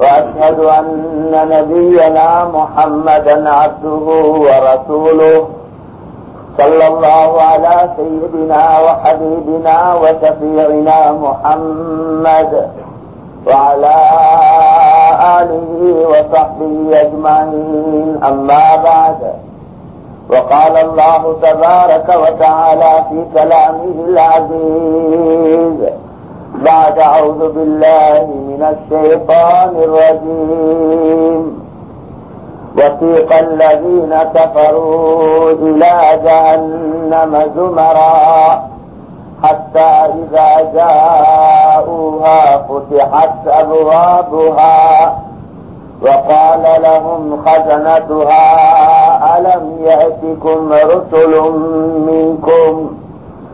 وأشهد أن نبينا محمدا عبده ورسوله صلى الله على سيدنا وحبيبنا وشفيعنا محمد وعلى آله وصحبه أجمعين. أما بعد وقال الله تبارك وتعالى في كلامه العزيز بعد أعوذ بالله من الشيطان الرجيم. وثيق الذين كفروا إلى جهنم زمرا حتى إذا جاءوها فتحت أبوابها وقال لهم خزنتها ألم يأتكم رسل منكم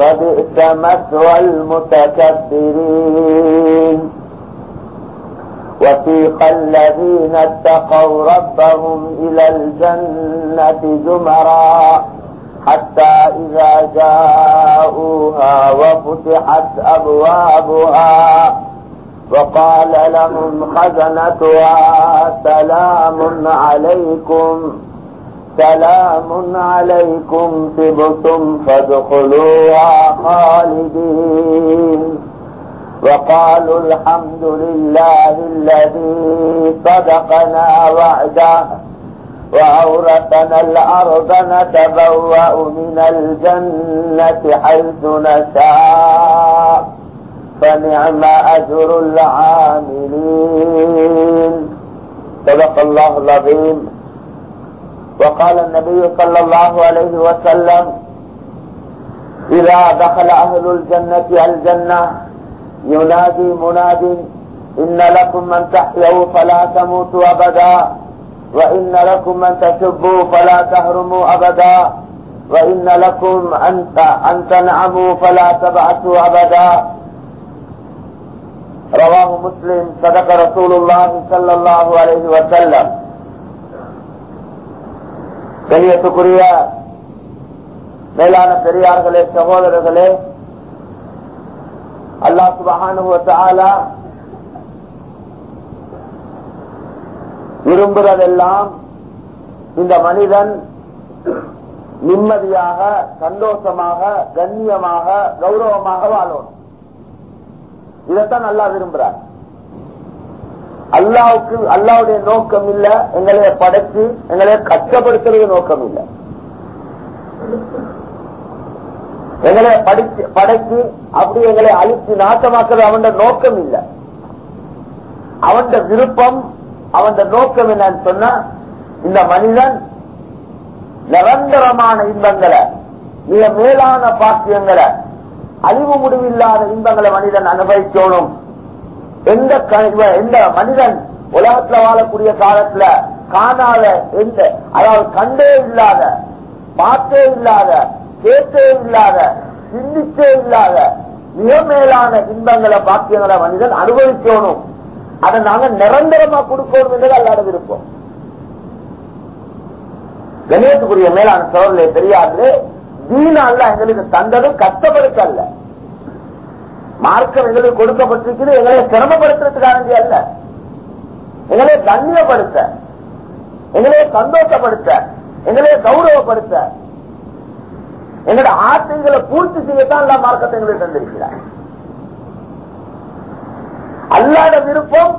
فبئس مثوى المتكبرين. وسيق الذين اتقوا ربهم إلى الجنة زمرا حتى إذا جاءوها وفتحت أبوابها وقال لهم خزنتها سلام عليكم. سلام عليكم تبتم فادخلوها خالدين. وقالوا الحمد لله الذي صدقنا وعده وأورثنا الأرض نتبوأ من الجنة حيث نشاء. فنعم أجر العاملين. صدق الله العظيم. وقال النبي صلى الله عليه وسلم إذا دخل أهل الجنة الجنة ينادي مناد إن لكم من تحيوا فلا تموتوا أبدا وإن لكم من تشبوا فلا تهرموا أبدا وإن لكم أن تنعموا فلا تبعثوا أبدا. رواه مسلم صدق رسول الله صلى الله عليه وسلم. கண்ணியத்துக்குரிய மேலான பெரியார்களே சகோதரர்களே அல்லா சுபகானுவத்தாலா விரும்புறதெல்லாம் இந்த மனிதன் நிம்மதியாக சந்தோஷமாக கண்ணியமாக கௌரவமாக வாழணும். இதைத்தான் நல்லா விரும்புறார் அல்லாவுக்கு அல்லாவுடைய நோக்கம் இல்ல எங்களைய படைச்சு எங்களைய கஷ்டப்படுத்துறது நோக்கம் இல்ல எங்களை படிச்சு படைச்சு அப்படி எங்களை அழிச்சு நாசமாக்குறது அவன் நோக்கம் இல்ல அவன் விருப்பம் அவன் நோக்கம் என்னன்னு சொன்னா இந்த மனிதன் நிரந்தரமான இன்பங்களை மிக மேலான பாக்கியங்களை அழிவு முடிவில்லாத இன்பங்களை மனிதன் அனுபவிக்கணும். எந்த எந்த மனிதன் உலகத்துல வாழக்கூடிய காலத்துல காணாத எந்த அதாவது கண்டே இல்லாத பார்த்தே இல்லாத கேட்டே இல்லாத சிந்திச்சே இல்லாத மிக மேலான இன்பங்களை பாக்கியங்களை மனிதன் அனுபவிக்கணும். அதை நாங்க நிரந்தரமா கொடுக்கணும் என்றது அல்லாத விருப்பம். கணேசக்குரிய மேலான சோழர்களே தெரியாது தீனால எங்களுக்கு தந்ததும் கஷ்டப்படுத்த மார்க்கம் எங்களுக்கு கொடுக்கப்பட்டிருக்கிறது. எங்களை சிரமப்படுத்துறதுக்கானது அல்ல. எங்களை கண்ணியப்படுத்த எங்களை சந்தோஷப்படுத்த எங்களை கௌரவப்படுத்த எங்களோட ஆசைகளை பூர்த்தி செய்யத்தான் எல்லா மார்க்கத்தை எங்களுக்கு தந்திருக்கிறார். அல்லாத விருப்பம்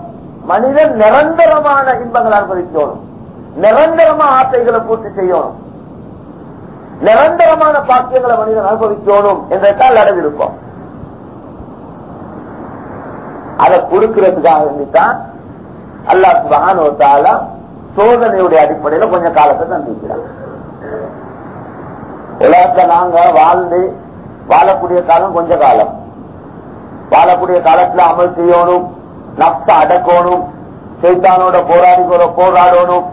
மனிதன் நிரந்தரமான இன்பங்களை அனுபவிக்கணும் நிரந்தரமா ஆசைகளை பூர்த்தி செய்யணும் நிரந்தரமான பாக்கியங்களை மனிதன் அனுபவிக்கணும் என்றால் விருப்பம் அதை கொடுக்கிறதுக்காக வேண்டித்தான் அல்லாஹ் சுபகான சோதனையுடைய அடிப்படையில கொஞ்சம் காலத்தை தந்திருக்கிறார். உலகத்தை நாங்க வாழ்ந்து வாழக்கூடிய காலம் கொஞ்ச காலம். வாழக்கூடிய காலத்துல அமல் செய்யணும் நப்ச அடக்கணும் சைத்தானோட போராடி போராடணும்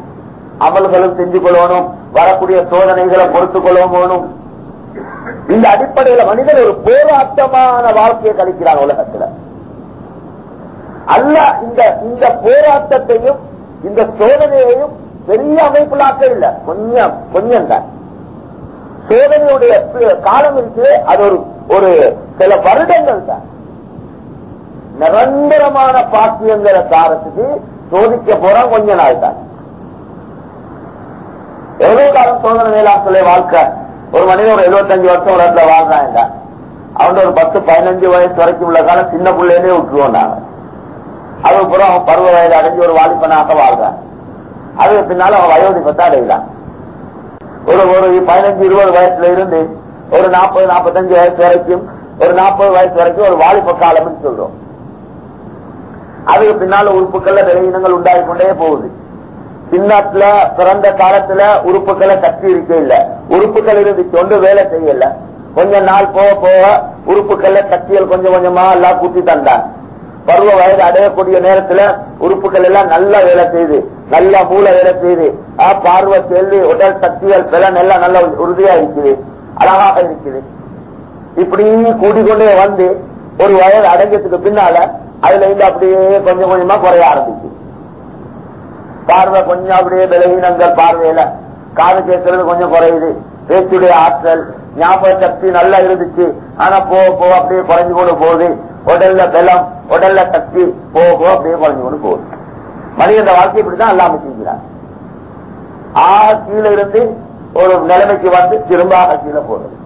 அமல்களும் செஞ்சு கொள்ளணும் வரக்கூடிய சோதனைகளை பொறுத்துக் கொள்ளணும். இந்த அடிப்படையில மனிதன் ஒரு போராட்டமான வாழ்க்கையை கழிக்கிறான் உலகத்துல. அல்ல இந்த இந்த போராட்டத்தையும் இந்த சோதனையையும் பெரிய அமைப்புலாக்க இல்ல கொஞ்சம் கொஞ்சம் தான். சோதனையுடைய காலம் இருக்கு அது ஒரு ஒரு சில வருடங்கள் தான். நிரந்தரமான பாக்கியங்கிற காலத்துக்கு சோதிக்க போற கொஞ்ச நாள் தான். எவ்வளவு காலம் சோதனை வேளாண் வாழ்க்கை? ஒரு மனிதன் ஒரு எழுபத்தஞ்சு வருஷம் ஒரு வாழ்றான் வாழ்றாங்க அவன் ஒரு பத்து பதினஞ்சு வயசு வரைக்கும் உள்ள காலம் சின்ன பிள்ளையிலே விட்டுருவோம் நாங்க. அதுக்கப்புறம் அவன் பருவ வயது அடைஞ்சு ஒரு வாலிபனாக வாழ்றான். அதுக்கு பின்னால அவன் வயோதிபத்தை அடைகிறான். ஒரு ஒரு பதினஞ்சு இருபது வயசுல இருந்து ஒரு நாற்பது நாற்பத்தஞ்சு வயசு வரைக்கும் ஒரு நாற்பது வயசு வரைக்கும் ஒரு வாலிப காலம்னு சொல்றோம். அதுக்கு பின்னால உறுப்புகள்ல விளையினங்கள் உண்டாகி கொண்டே போகுது. சின்னத்துல பிறந்த காலத்துல உறுப்புகளை சக்தி இருக்க இல்ல. உறுப்புகள் இருந்து தொண்டு வேலை செய்யல. கொஞ்ச நாள் போக போக உறுப்புகள்ல சக்திகள் கொஞ்சம் கொஞ்சமா எல்லாம் கூட்டி தந்தான். பருவ வயது அடையக்கூடிய நேரத்துல உறுப்புகள் எல்லாம் நல்லா வேலை செய்யுது நல்லா மூளை வேலை செய்யுது பார்வை கேள்வி உடல் சக்திகள் பிளன் எல்லாம் நல்ல உறுதியா இருக்குது அழகாக இருக்குது. இப்படி கூட்டிக்கொண்டே வந்து ஒரு வயது அடைஞ்சதுக்கு பின்னால அதுல இருந்து அப்படியே கொஞ்சம் கொஞ்சமா குறைய ஆரம்பிச்சு பார்வை கொஞ்சம் அப்படியே விலகினங்கள் பார்வையில காது கேட்கறது கொஞ்சம் குறையுது பேச்சுடைய ஆற்றல் ஞாபக சக்தி நல்லா இருந்துச்சு ஆனா போக போக அப்படியே குறைஞ்சு கொண்டு போகுது. உடல்ல பலம் உடல்ல சக்தி போக போக அப்படியே குறைஞ்சு கொண்டு போகுது. மனிதன் வாழ்க்கை இப்படிதான் எல்லாமே செஞ்சுறாங்க ஆ கீழே இருந்து ஒரு நிலைமைக்கு வந்து திரும்ப கீழே போடுறது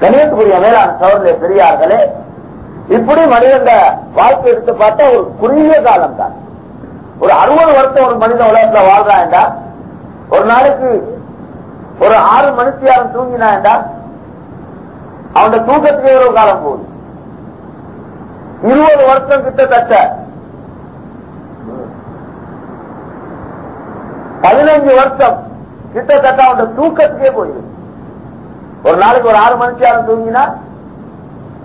கணியத்துக்குரிய மேலான சோழர்களே பெரியார்களே இப்படி மனிதன் வாழ்க்கை எடுத்து பார்த்தா ஒரு குறுகிய காலம் தான் ஒரு அறுபது வருஷம் ஒரு மனிதன் உலகத்துல வாழ்றான்டா ஒரு நாளைக்கு ஒரு ஆறு மணிக்கு தூங்கினா என்றா அவன் தூக்கத்துக்கு எவ்வளவு காலம் போகுது. இருபது வருஷம் கிட்டத்தட்ட. பதினஞ்சு வருஷம் கிட்டத்தட்ட அவன் தூக்கத்துக்கே போயிடுது. ஒரு நாளைக்கு ஒரு ஆறு மணிக்கு யாரும் தூங்கினா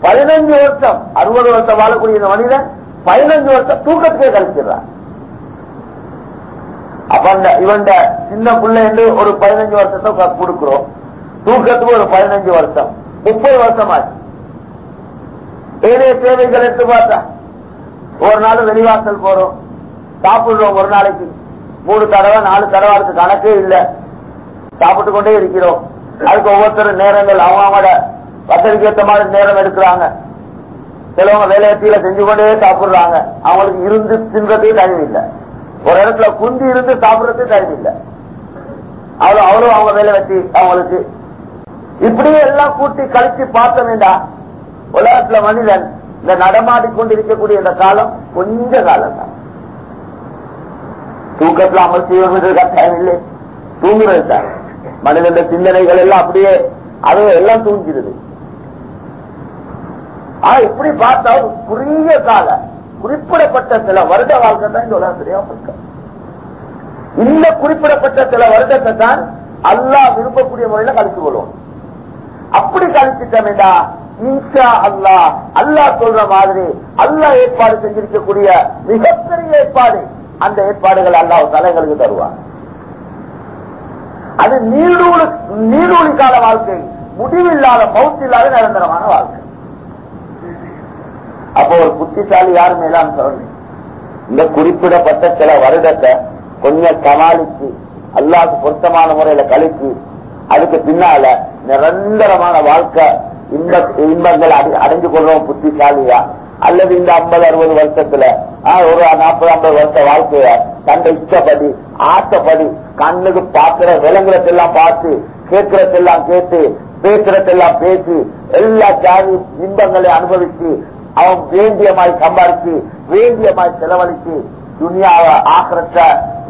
பதினஞ்சு வருஷம் அறுபது வருஷம் வாழக்கூடிய மனிதன் பதினஞ்சு வருஷம் தூக்கத்துக்கே கழிச்சிடுறான். அப்ப அந்த இவன் சின்ன பிள்ளை என்று ஒரு பதினஞ்சு வருஷத்தை கொடுக்கிறோம். தூக்கத்துக்கு ஒரு பதினஞ்சு வருஷம் முப்பது வருஷம் ஆச்சு. ஏனைய தேவைகள் எடுத்து பார்த்தா ஒரு நாள் வெளிவாசல் போறோம். சாப்பிடுறோம் ஒரு நாளைக்கு. மூணு தடவை நாலு தடவை அதுக்கு கணக்கே இல்லை. சாப்பிட்டு கொண்டே இருக்கிறோம். அதுக்கு ஒவ்வொருத்தரும் நேரங்கள் அவங்களோட வசதிக்கு ஏற்ற மாதிரி நேரம் எடுக்கிறாங்க. சிலவங்க வேலையத்தில செஞ்சு கொண்டே சாப்பிடுறாங்க. அவங்களுக்கு இருந்து தின்றதுக்கு டைம் இல்லை ஒரு இடத்துல குந்தி இருந்து சாப்பிடுறதுக்கு டைம் இல்லை அவ்வளவு அவ்வளவு அவங்க வேலை வச்சு அவங்களுக்கு. இப்படியே எல்லாம் கூட்டி கழிச்சு பார்த்த வேண்டாம் உலகத்துல மனிதன் இந்த நடமாடி கொண்டிருக்கக்கூடிய இந்த காலம் கொஞ்ச காலம் தான் தூக்கத்துல அமல் செய்வது கட்டாயம் இல்லை தூங்குறது தான் மனிதன் சிந்தனைகள் எல்லாம் அப்படியே அது எல்லாம் தூங்கிடுது. ஆனா இப்படி பார்த்தா குறுகிய கால குறிப்பிடப்பட்ட சில வருட வாழ்க்கை தான் இந்த உலகத்திலேயே வாழ்க்கை இந்த குறிப்பிடப்பட்ட சில வருடத்தை தான் அல்லாஹ் விரும்பக்கூடிய முறையில கழிச்சு கொள்வோம் அப்படி கழிச்சுட்டா இன்ஷா அல்லாஹ் அல்லாஹ் சொல்ற மாதிரி அல்லாஹ் ஏற்பாடு செஞ்சிருக்கக்கூடிய மிகப்பெரிய ஏற்பாடு. அந்த ஏற்பாடுகள் அல்லாஹ் தலைகளுக்கு தருவார் அது நீடூழு நீடூழி கால வாழ்க்கை. முடிவில்லாத மௌத்தில்லாத நிரந்தரமான வாழ்க்கை. அப்போ ஒரு புத்திசாலி யாருமே மேலாம் சொல்லணும். இந்த குறிப்பிடப்பட்ட சில வருடத்தை கொஞ்சம் சமாளித்து அல்லாஹ்க்கு பொருத்தமான முறையில கழித்து அதுக்கு பின்னால நிரந்தரமான வாழ்க்கை இன்ப இன்பங்கள் அடைஞ்சு கொள்றோம் புத்திசாலியா? அல்லது இந்த ஐம்பது அறுபது வருஷத்துல ஒரு நாற்பது ஐம்பது வருஷ வாழ்க்கைய தன்னை இஷ்டப்படி ஆசைப்படி கண்ணுக்கு பார்க்கிற விலங்குறதெல்லாம் பார்த்து கேட்கறதெல்லாம் கேட்டு பேசுறதெல்லாம் பேசி எல்லா ஜாதி இன்பங்களை அனுபவிச்சு அவன் வேண்டியமாய் சம்பாதிச்சு வேண்டியமாய் செலவழிச்சு துணியாவை ஆக்கிரத்த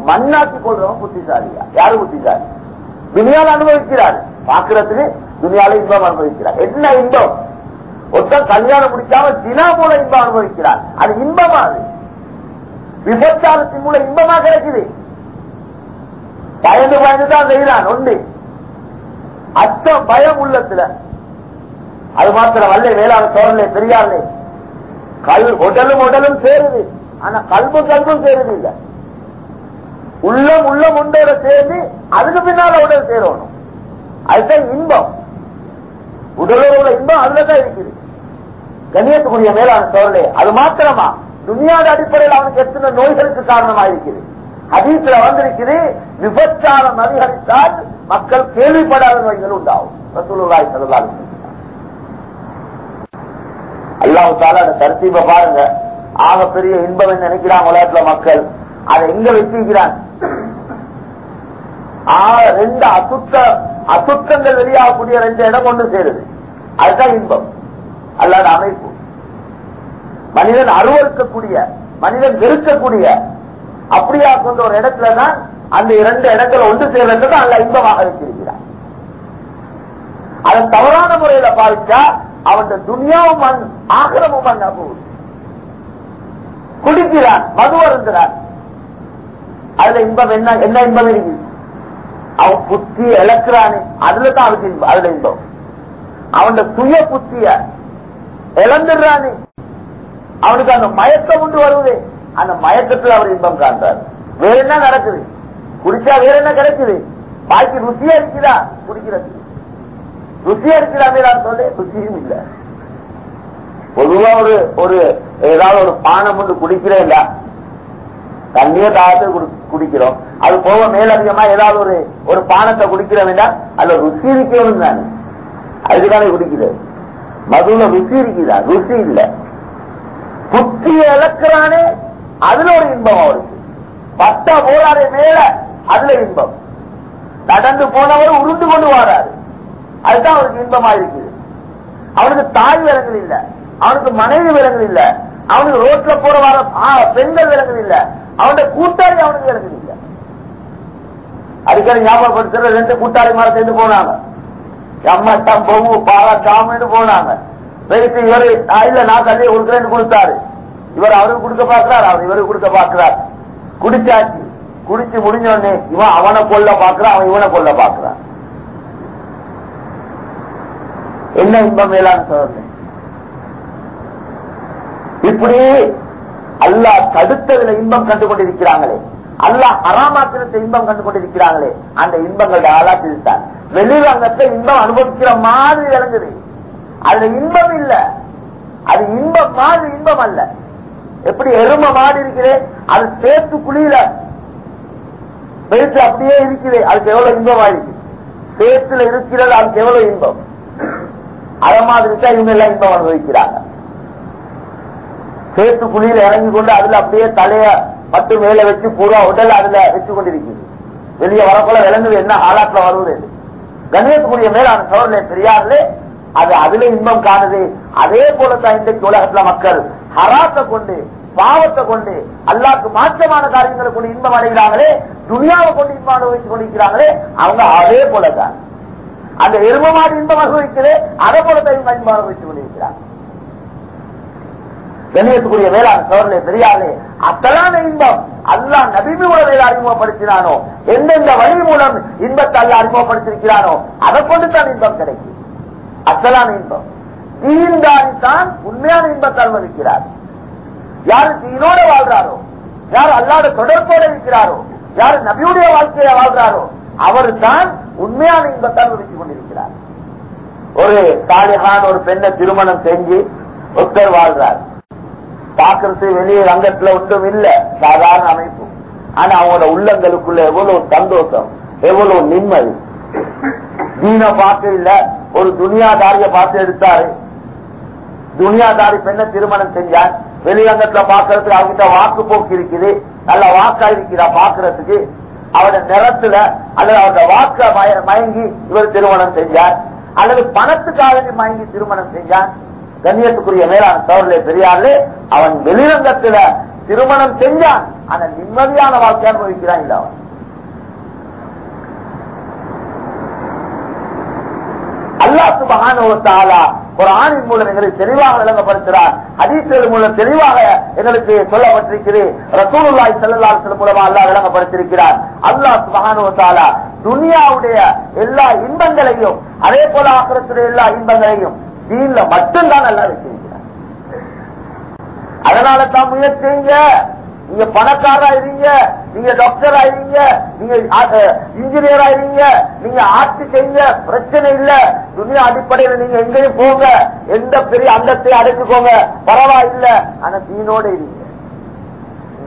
மண்ணாக்கி கொள்றவன் புத்திசாலியா? யாரு புத்திசாலி? துணியாவை அனுபவிக்கிறார். பாக்குறதுக்கு துனியால இன்பம் அனுபவிக்கிறார். என்ன இன்பம்? ஒருத்தன் கல்யாணம் முடிக்காம தினா போல இன்பம் அனுபவிக்கிறார். அது இன்பமா அது? விபச்சாரத்தின் மூலம் இன்பமா கிடைக்குது. பயந்து பயந்து தான் செய்யறான் ஒன்று அச்சம் பயம் உள்ளத்துல. அது மாத்திரம் வல்ல வேளாண் சோழலே பெரியாரே கல் உடலும் உடலும் சேருது. ஆனா கல்பு கல்பும் சேருது இல்ல. உள்ளம் உள்ளம் உண்டோட சேர்ந்து அதுக்கு பின்னால உடல் சேரணும். அதுதான் இன்பம். உடலோட உள்ள இன்பம் அதுலதான் இருக்குது. கண்ணியத்துக்குரிய மேலான சோழலே அது மாத்திரமா? துணியாத அடிப்படையில் அவனுக்கு எத்தனை நோய்களுக்கு காரணமாக இருக்குது அதீத்துல வந்திருக்குது விபச்சாரம் அதிகரித்தால் மக்கள் கேள்விப்படாத நோய்கள் உண்டாகும். ரசூலுல்லாஹி ஸல்லல்லாஹு அலைஹி தாலா அந்த தர்த்தீப பாருங்க. ஆக பெரிய இன்பம் என்று நினைக்கிறாங்க உலகத்துல மக்கள். அதை எங்க வச்சிருக்கிறான்? ரெண்டு அசுத்த அசுத்தங்கள் வெளியாகக்கூடிய ரெண்டு இடம் ஒன்று சேருது. அதுதான் இன்பம். அல்லாத அமைப்பு. மனிதன் அருவறுக்கக்கூடிய மனிதன் வெறுக்கக்கூடிய அப்படியா கொண்ட ஒரு இடத்துல தான் அந்த இரண்டு இடங்கள் ஒன்று சேர்றது அல்ல இன்பமாக வைத்திருக்கிறார் அதை தவறான முறையில பாதிச்சா அவன் துனியாவும் மண் ஆகிரமும் மண் அபூர் குடிக்கிறான் மது அருந்துறான். அதுல இன்பம் என்ன என்ன இன்பம் இருக்கிறது அவன் புத்தி இழக்கிறானே அதுல தான் அவனுக்கு அதுல இன்பம். அவன் சுய புத்திய இழந்துடுறானே. அவனுக்கு அந்த மயக்கம் உண்டு வருவது அந்த மயக்கத்தில் அவர் இன்பம் காண்றார். வேற என்ன நடக்குது? குடிச்சா வேற என்ன கிடைக்குது? பாக்கி ருசியா இருக்குதா? குடிக்கிறது ருசியா இருக்கிறாமே நான் சொல்ல ருசியும் இல்ல. பொதுவா ஒரு ஒரு ஏதாவது ஒரு பானம் ஒன்று குடிக்கிறேன் இல்ல? தண்ணிய தாகத்தை குடிக்கிறோம். அது போக மேலதிகமா ஏதாவது ஒரு ஒரு பானத்தை குடிக்கிறோம் என்றால் அதுல ருசி இருக்கணும் தானே. அதுக்குதானே குடிக்கிறது மதுல ருசி இருக்குதா? ருசி இல்ல. புத்தி இழக்கிறானே அதுல ஒரு இன்பம் அவருக்கு. பத்த போறாரே மேல அதுல இன்பம். நடந்து போனவர் உருண்டு கொண்டு வாராரு. அதுதான் அவருக்கு இன்பமா இருக்குது. அவனுக்கு தாய் விலங்குகள் இல்ல. அவனுக்கு மனைவி விலங்குகள் இல்ல. அவனுக்கு ரோட்ல போற வர பெண்கள் விலங்குகள் இல்ல. அவனுடைய கூட்டாளி அவனுக்கு விலங்குகள் இல்ல அடிக்கடி ஞாபகப்படுத்துற ரெண்டு கூட்டாளி மாற சேர்ந்து போனாங்க. எம்மட்டம் பொங்கு பாரா போனாங்க. பேசி இவரு "ஆ, இல்ல நான் தள்ளி கொடுக்குறேன்னு கொடுத்தாரு. இவர் அவருக்கு கொடுக்க பாக்குறாரு அவர் இவருக்கு கொடுக்க பாக்குறாரு குடிச்சாச்சு. குடிச்சு முடிஞ்ச உடனே இவன் அவனை கொல்ல பாக்குறான் அவன் இவனை கொல்ல பாக்குறான் என்ன இன்பம் மேலான சொல்றேன் இப்படி அல்லா தடுத்ததுல இன்பம் கண்டு கொண்டிருக்கிறாங்களே அல்லாஹ் ஹராமாக்கிரத்தை இன்பம் கண்டு கொண்டிருக்கிறாங்களே அந்த இன்பங்களுடைய ஆளா தான். வெளிரங்கத்தை இன்பம் அனுபவிக்கிற மாதிரி விளங்குது. அதுல இன்பம் இல்ல. அது இன்பம் மாதிரி இன்பம் அல்ல. எப்படி எரும மாடு இருக்கிறே அது சேர்த்து குழியில பெருத்து அப்படியே இருக்குது. அதுக்கு எவ்வளவு இன்பமா இருக்கு சேத்துல இருக்கிறது அதுக்கு எவ்வளவு இன்பம்? அத மாதிரி தான் இவங்க எல்லாம் இன்பம் அனுபவிக்கிறாங்க. சேத்து குழியில இறங்கி கொண்டு அதுல அப்படியே தலைய பட்டு மேல வச்சு பூரா உடல் அதுல வச்சு கொண்டிருக்கிறது வெளியே வரப்போல விளங்குது என்ன ஆளாட்டில் வருவது கணேசக்கூடிய மேலான சோழனை பெரியார்களே அது அதுல இன்பம் காணுது. அதே போலத்தான் இன்றைக்கு உலகத்துல மக்கள் ஹராத்தை கொண்டு பாவத்தை கொண்டு அல்லாக்கு மாற்றமான காரியங்களை கொண்டு இன்பம் அடைகிறாங்களே துணியாவை கொண்டு இன்பம் அனுபவித்துக் கொண்டிருக்கிறாங்களே அவங்க அதே போலதான் அந்த எரும மாடு இன்பம் அனுபவிக்கிறது அதை போலத்தான் இவங்க இன்பம் அனுபவித்துக் கொண்டிருக்கிறாங்க. கண்ணியத்துக்குரிய வேளாண் சோழர்களே பெரியாரே அத்தலான இன்பம். அல்லாஹ் நபி உலகையில் அறிமுகப்படுத்தினானோ? எந்தெந்த வழி மூலம் இன்பத்தை அல்ல அறிமுகப்படுத்திருக்கிறானோ அதை கொண்டு தான் இன்பம் கிடைக்கும். அத்தலான இன்பம். தீன்தான் தான் உண்மையான இன்பத்தை அனுமதிக்கிறார் யாரு தீனோட வாழ்றாரோ? யார் அல்லாத தொடர்போட இருக்கிறாரோ? யார் நபியுடைய வாழ்க்கையை வாழ்றாரோ? அவர் தான் உண்மையான இன்பத்தால் ஒதுக்கிக் கொண்டிருக்கிறார். ஒரு சாலிகான ஒரு பெண்ணை திருமணம் செஞ்சு ஒருத்தர் வாழ்றார். பாக்குறது வெளியே ரங்கத்துல ஒன்றும் இல்ல. சாதாரண அமைப்பு. ஆனா அவங்களோட உள்ளங்களுக்குள்ள எவ்வளவு சந்தோஷம் எவ்வளவு நிம்மதி. தீன பார்த்து இல்ல ஒரு துனியாதாரிய பார்த்து எடுத்தாரு. துனியாதாரி பெண்ணை திருமணம் செஞ்சார். வெளிரங்கத்துல பாக்குறதுக்கு அவங்கிட்ட வாக்கு போக்கு இருக்குது. நல்ல வாக்கா இருக்கிறா பாக்குறதுக்கு அவட நிறத்துல அல்லது அவரோட வாக்க மய- மயங்கி இவர் திருமணம் செஞ்சார். அல்லது பணத்துக்காக மயங்கி திருமணம் செஞ்சார். கண்ணியத்துக்குரிய மேலான தவறிலே பெரியார்களே அவன் வெளிரங்கத்துல திருமணம் செஞ்சான். ஆனா நிம்மதியான வாழ்க்கை அனுபவிக்கிறான் இல்ல அவன். அல்லா சுபகான ஆணின் மூலம் எங்களுக்கு தெளிவாக விளங்கப்படுத்துகிறார். ஹதீஸ்கள் மூலம் தெளிவாக எங்களுக்கு சொல்லப்பட்டிருக்கிறது. ரசூலுல்லாய் செல்லல்லாசல் மூலமா அல்லாஹ் விளங்கப்படுத்திருக்கிறார் அல்லாஹ் சுபகான துனியாவுடைய எல்லா இன்பங்களையும் அதே போல ஆக்கிரத்துடைய எல்லா இன்பங்களையும் தீன்ல மட்டும்தான் நல்லா வச்சிருக்கிறார் அதனால தான் முயற்சிங்க. நீங்க பணக்காரா இருங்க நீங்க டாக்டர் ஆயிருங்க. நீங்க இன்ஜினியர் ஆயிருங்க. நீங்க ஆட்சி செய்ய பிரச்சனை இல்ல. துணியா அடிப்படையில் நீங்க எங்கேயும் போங்க. எந்த பெரிய அந்தத்தையும் அடைச்சுக்கோங்க பரவாயில்ல. ஆனா தீனோட இருங்க.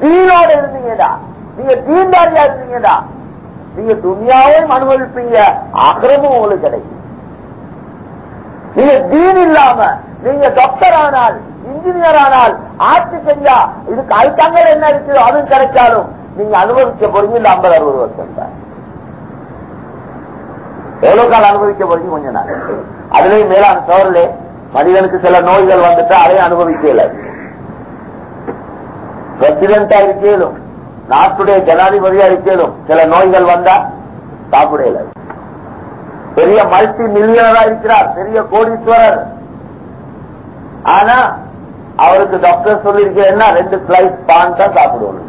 தீனோட இருந்தீங்கடா. நீங்க தீண்டாரியா இருந்தீங்கடா. நீங்க துணியாவையும் அனுபவிப்பீங்க. ஆக்கிரமும் உங்களுக்கு கிடைக்கும். நீங்க தீன் இல்லாம. நீங்க டாக்டர் ஆனால் இன்ஜினியர் ஆனால் ஆட்சி செஞ்சா இதுக்கு அதுக்காங்க என்ன இருக்குதோ அதுவும் கிடைச்சாலும் நீங்க அனுபவிக்க போறீங்க இந்த ஐம்பது அறுபது வருஷம் தான் எவ்வளவு காலம் அனுபவிக்க போறீங்க? கொஞ்ச நாள். அதுலயும் மேலான சோழலே மனிதனுக்கு சில நோய்கள் வந்துட்டு அதையும் அனுபவிக்கல. பிரசிடண்டா இருக்கேலும் நாட்டுடைய ஜனாதிபதியா இருக்கேலும் சில நோய்கள் வந்தா சாப்பிடல. பெரிய மல்டி மில்லியனரா இருக்கிறார். பெரிய கோடீஸ்வரர். ஆனா அவருக்கு டாக்டர் சொல்லியிருக்க என்ன? ரெண்டு ஸ்லைஸ் பான் தான் சாப்பிடுவோம்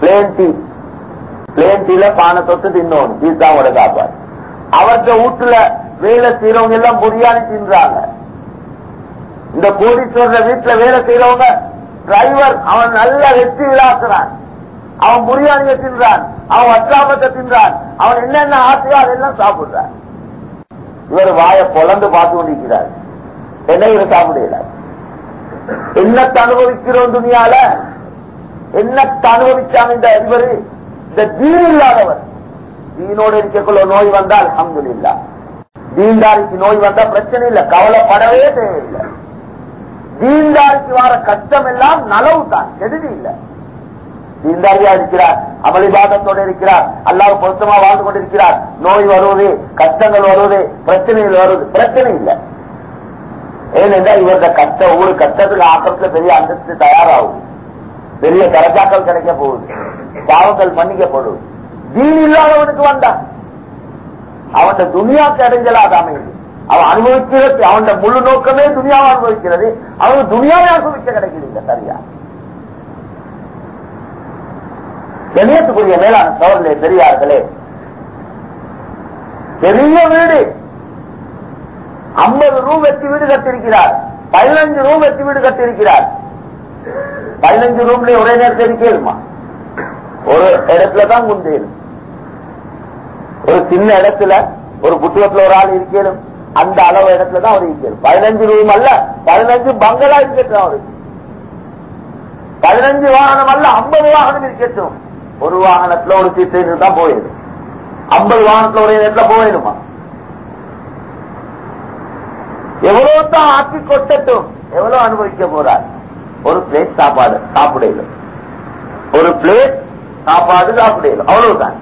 பிளேன் டீ பிளேன் டீல பானை தொட்டு தின்னோம். பீஸாவோட சாப்பாடு. அவர்கிட்ட வீட்டுல வேலை செய்யறவங்க எல்லாம் பிரியாணி தின்றாங்க. இந்த கோடீஸ்வரர் வீட்டுல வேலை செய்யறவங்க டிரைவர் அவன் நல்ல வெற்றி விழாக்குறான் அவன் பிரியாணியை தின்றான் அவன் அச்சாபத்தை தின்றான் அவன் என்னென்ன ஆசையோ அதெல்லாம் சாப்பிடுறான். இவர் வாயை பொழந்து பார்த்து கொண்டிருக்கிறார். என்ன இவர் சாப்பிடல. என்னத்தை அனுபவிக்கிறோம் துணியால? என்னத்தை அனுபவிச்சாங்க இந்த இவர்? இந்த தீன் இல்லாதவர். தீனோடு இருக்கக்குள்ள நோய் வந்தால் அஹமது இல்லா தீன்தாரிக்கு நோய் வந்தா பிரச்சனை இல்லை கவலைப்படவே தேவையில்லை. தீன்தாரிக்கு வர கஷ்டம் எல்லாம் நலவு தான் கெடுதி இல்லை. தீன்தாரியா இருக்கிறார் அமளிபாதத்தோடு இருக்கிறார் அல்லாஹ் பொருத்தமா வாழ்ந்து கொண்டிருக்கிறார். நோய் வருவது கஷ்டங்கள் வருவது பிரச்சனைகள் வருவது பிரச்சனை இல்லை. ஏனென்றால் இவரது கஷ்ட ஒவ்வொரு கஷ்டத்துக்கு ஆக்கத்துல பெரிய அந்தஸ்து தயாராகும். பெரிய கரஜாக்கள் கிடைக்க போகுது. பாவங்கள் மன்னிக்கப்படும் தீன் இல்லாதவனுக்கு வந்தான். அவன் துணியாக்கு அடைஞ்சலாத அமையுது அவன் அனுபவிக்கிறது அவன் முழு நோக்கமே துணியாவை அனுபவிக்கிறது. அவனுக்கு துணியாவை அனுபவிக்க கிடைக்கிறது சரியா கணியத்துக்குரிய மேலான சோழர்களே பெரியார்களே. பெரிய வீடு. ஐம்பது ரூம் வெற்றி வீடு கட்டிருக்கிறார் பதினஞ்சு ரூம் வெற்றி வீடு கட்டிருக்கிறார் பதினஞ்சு ரூம்ல ஒரே நேரத்தில் இருக்கேருமா ஒரு இடத்துல தான் குந்தேரும் ஒரு சின்ன இடத்துல ஒரு புத்துவத்துல ஒரு ஆள் இருக்கணும் அந்த அளவு இடத்துல தான் அவர் இருக்கணும் பதினஞ்சு ரூம் அல்ல பதினஞ்சு பங்களா இருக்கட்டும் அவருக்கு. பதினஞ்சு வாகனம் அல்ல ஐம்பது வாகனம் இருக்கட்டும். ஒரு வாகனத்துல ஒரு சீட்டு தான் போயிடும். ஐம்பது வாகனத்துல ஒரே நேரத்துல போயிடுமா? எவ்வளவு தான் ஆக்கி கொட்டட்டும் எவ்வளவு அனுபவிக்க போறார்? ஒரு பிளேட் சாப்பாடு சாப்பிடல. ஒரு பிளேட் சாப்பாடு சாப்பிடல. அவ்வளவுதான்.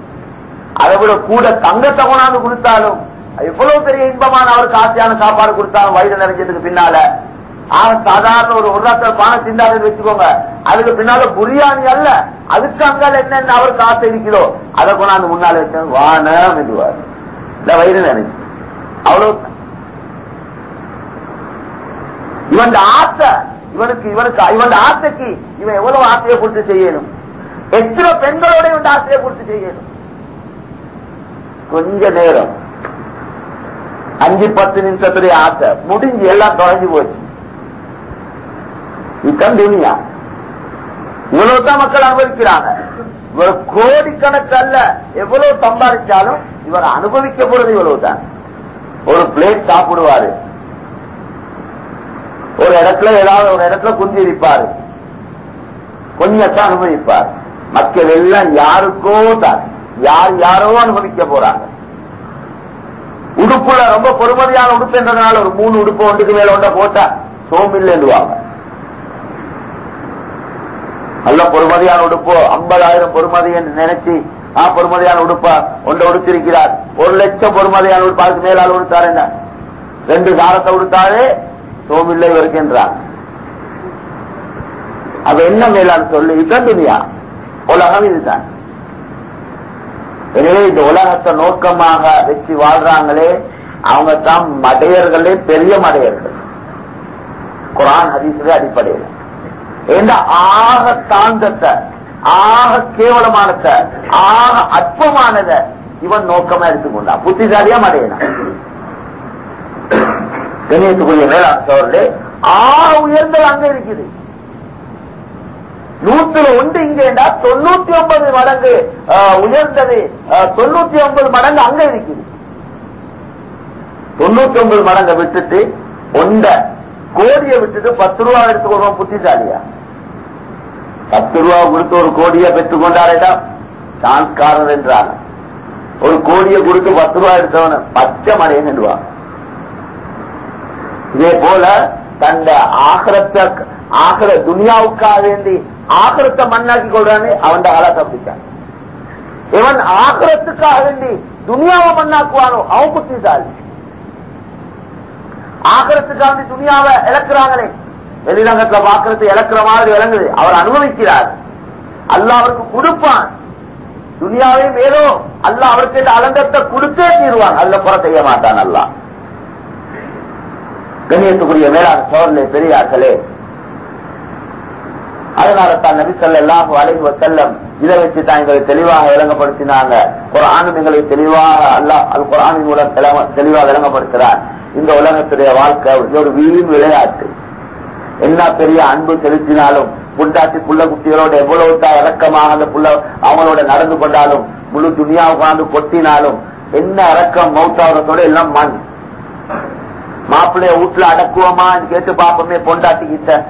அதை விட கூட தங்கத்தை கொண்டாந்து கொடுத்தாலும் எவ்வளவு பெரிய இன்பமான அவருக்கு ஆசையான சாப்பாடு கொடுத்தாலும் வயிறு நிறைஞ்சதுக்கு பின்னால அவன் சாதாரண ஒரு ஒரு பானை திண்டாடுன்னு வச்சுக்கோங்க. அதுக்கு பின்னால புரியாணி அல்ல. அதுக்கு அங்கால என்னென்ன அவருக்கு ஆசை இருக்கிறோ அதை கொண்டாந்து முன்னால வச்சேன். வானம் இதுவார் இந்த வயிறு நினைச்சு. அவ்வளவு. இவன் ஆசை இவனுக்கு இவனுக்கு இவன் ஆசைக்கு இவன் எவ்வளவு ஆசையை கொடுத்து செய்யணும்? எத்தனை பெண்களோட இவன் ஆசையை கொடுத்து செய்யணும்? கொஞ்ச நேரம். அஞ்சு பத்து நிமிஷத்துடைய ஆசை. முடிஞ்சு எல்லாம் தொலைஞ்சு போச்சு. இதுதான் துணியா இவ்வளவுதான் மக்கள் அனுபவிக்கிறாங்க. இவர் கோடிக்கணக்கல்ல எவ்வளவு சம்பாதிச்சாலும் இவர் அனுபவிக்க போறது இவ்வளவுதான் ஒரு பிளேட் சாப்பிடுவாரு. ஒரு இடத்துல ஏதாவது ஒரு இடத்துல குந்தி இருப்பாரு கொஞ்சத்தான் அனுபவிப்பார். மக்கள் எல்லாம் யாருக்கோ தான். யார் யாரோ அனுபவிக்க போறாங்க. உடுப்புல ரொம்ப பொறுமதியான உடுப்புன்றதுனால ஒரு மூணு உடுப்பு ஒன்றுக்கு மேல ஒன்றை போட்டா சோமில்லுவாங்க நல்ல பொறுமதியான உடுப்பு? ஐம்பதாயிரம் பொறுமதி என்று நினைச்சு ஆ பொறுமதியான உடுப்பா? ஒன்றை உடுத்திருக்கிறார். ஒரு லட்சம் பொறுமதியான உடுப்பாருக்கு மேலால் உடுத்தார் என்ன? ரெண்டு சாரத்தை உடுத்தாரு சோமில்லை வருகின்றார். அது என்ன மேலான்னு சொல்லு? இதுதான் உலகம் இதுதான். எனவே இந்த உலகத்தை நோக்கமாக வச்சு வாழ்றாங்களே அவங்க தான் மடையர்களே பெரிய மடையர்கள். குரான் ஹதீசுடைய அடிப்படையில். ஏண்டா ஆக தாழ்ந்தத்தை ஆக கேவலமானத ஆக அற்பமானத இவன் நோக்கமா எடுத்துக்கொண்டா? புத்திசாலியா மடையனா? கணியத்துக்குரிய ஆக உயர்ந்தது அங்க இருக்குது. நூத்துல ஒன்று இங்கேண்டா தொண்ணூத்தி ஒன்பது மடங்கு ஆஹ், உயர்ந்தது தொண்ணூத்தி ஒன்பது மடங்கு அங்க இருக்குது. தொண்ணூத்தி ஒன்பது மடங்கை விட்டுட்டு ஒன்ற கோடியை விட்டுட்டு பத்து ரூபா எடுத்துக்கொள்வோம் புத்திசாலியா? பத்து ரூபா கொடுத்து ஒரு கோடியை பெற்றுக் கொண்டாரேடா. சான்ஸ்காரர் என்றாங்க ஒரு கோடியை கொடுத்து பத்து ரூபா எடுத்தவன பச்சை மடையன் என்றுவாங்க இதே போல தந்த ஆகரத்தை ஆகர துனியாவுக்காக வேண்டி ஆகரத்தை மண்ணாக்கி கொள்றானே அவன் அழ தப்பிச்சான். இவன் ஆகரத்துக்காக வேண்டி துனியாவை மண்ணாக்குவானோ அவன் புத்திசாலி. ஆகரத்துக்காக வேண்டி துனியாவை இழக்கிறாங்களே வெளிரங்கத்துல பாக்குறது இழக்கிற மாதிரி விளங்குது. அவர் அனுபவிக்கிறார். அல்ல அவருக்கு கொடுப்பான். துனியாவையும் ஏதோ அல்லாஹ் அவருக்கு அலங்கத்தை கொடுத்தே தீர்வான். அல்ல புற செய்ய மாட்டான் அல்லாஹ். கண்ணியத்துக்குரிய மேலாண் சோழர்களே பெரியார்களே அதனால தான் நபிசல்ல எல்லாம் அலைஹி வஸல்லம் இதை வச்சு தான் எங்களை தெளிவாக விளங்கப்படுத்தினாங்க. குர்ஆனும் எங்களை தெளிவாக அல்லாஹ் அல் குரானின் மூலம் தெளிவாக விளங்கப்படுத்துறார் இந்த உலகத்துடைய வாழ்க்கை ஒரு வீண் விளையாட்டு. என்ன பெரிய அன்பு செலுத்தினாலும் புண்டாட்டி புள்ள குட்டிகளோட எவ்வளவு தான் இறக்கமாக அந்த புள்ள அவங்களோட நடந்து கொண்டாலும் முழு துணியா உட்கார்ந்து கொட்டினாலும் என்ன இறக்கம் மௌத்தாவரத்தோட எல்லாம் மண். மாப்பிள்ளைய வீட்டுல அடக்குவோமா கேட்டு பாப்போமே பொண்டாட்டி கிட்ட.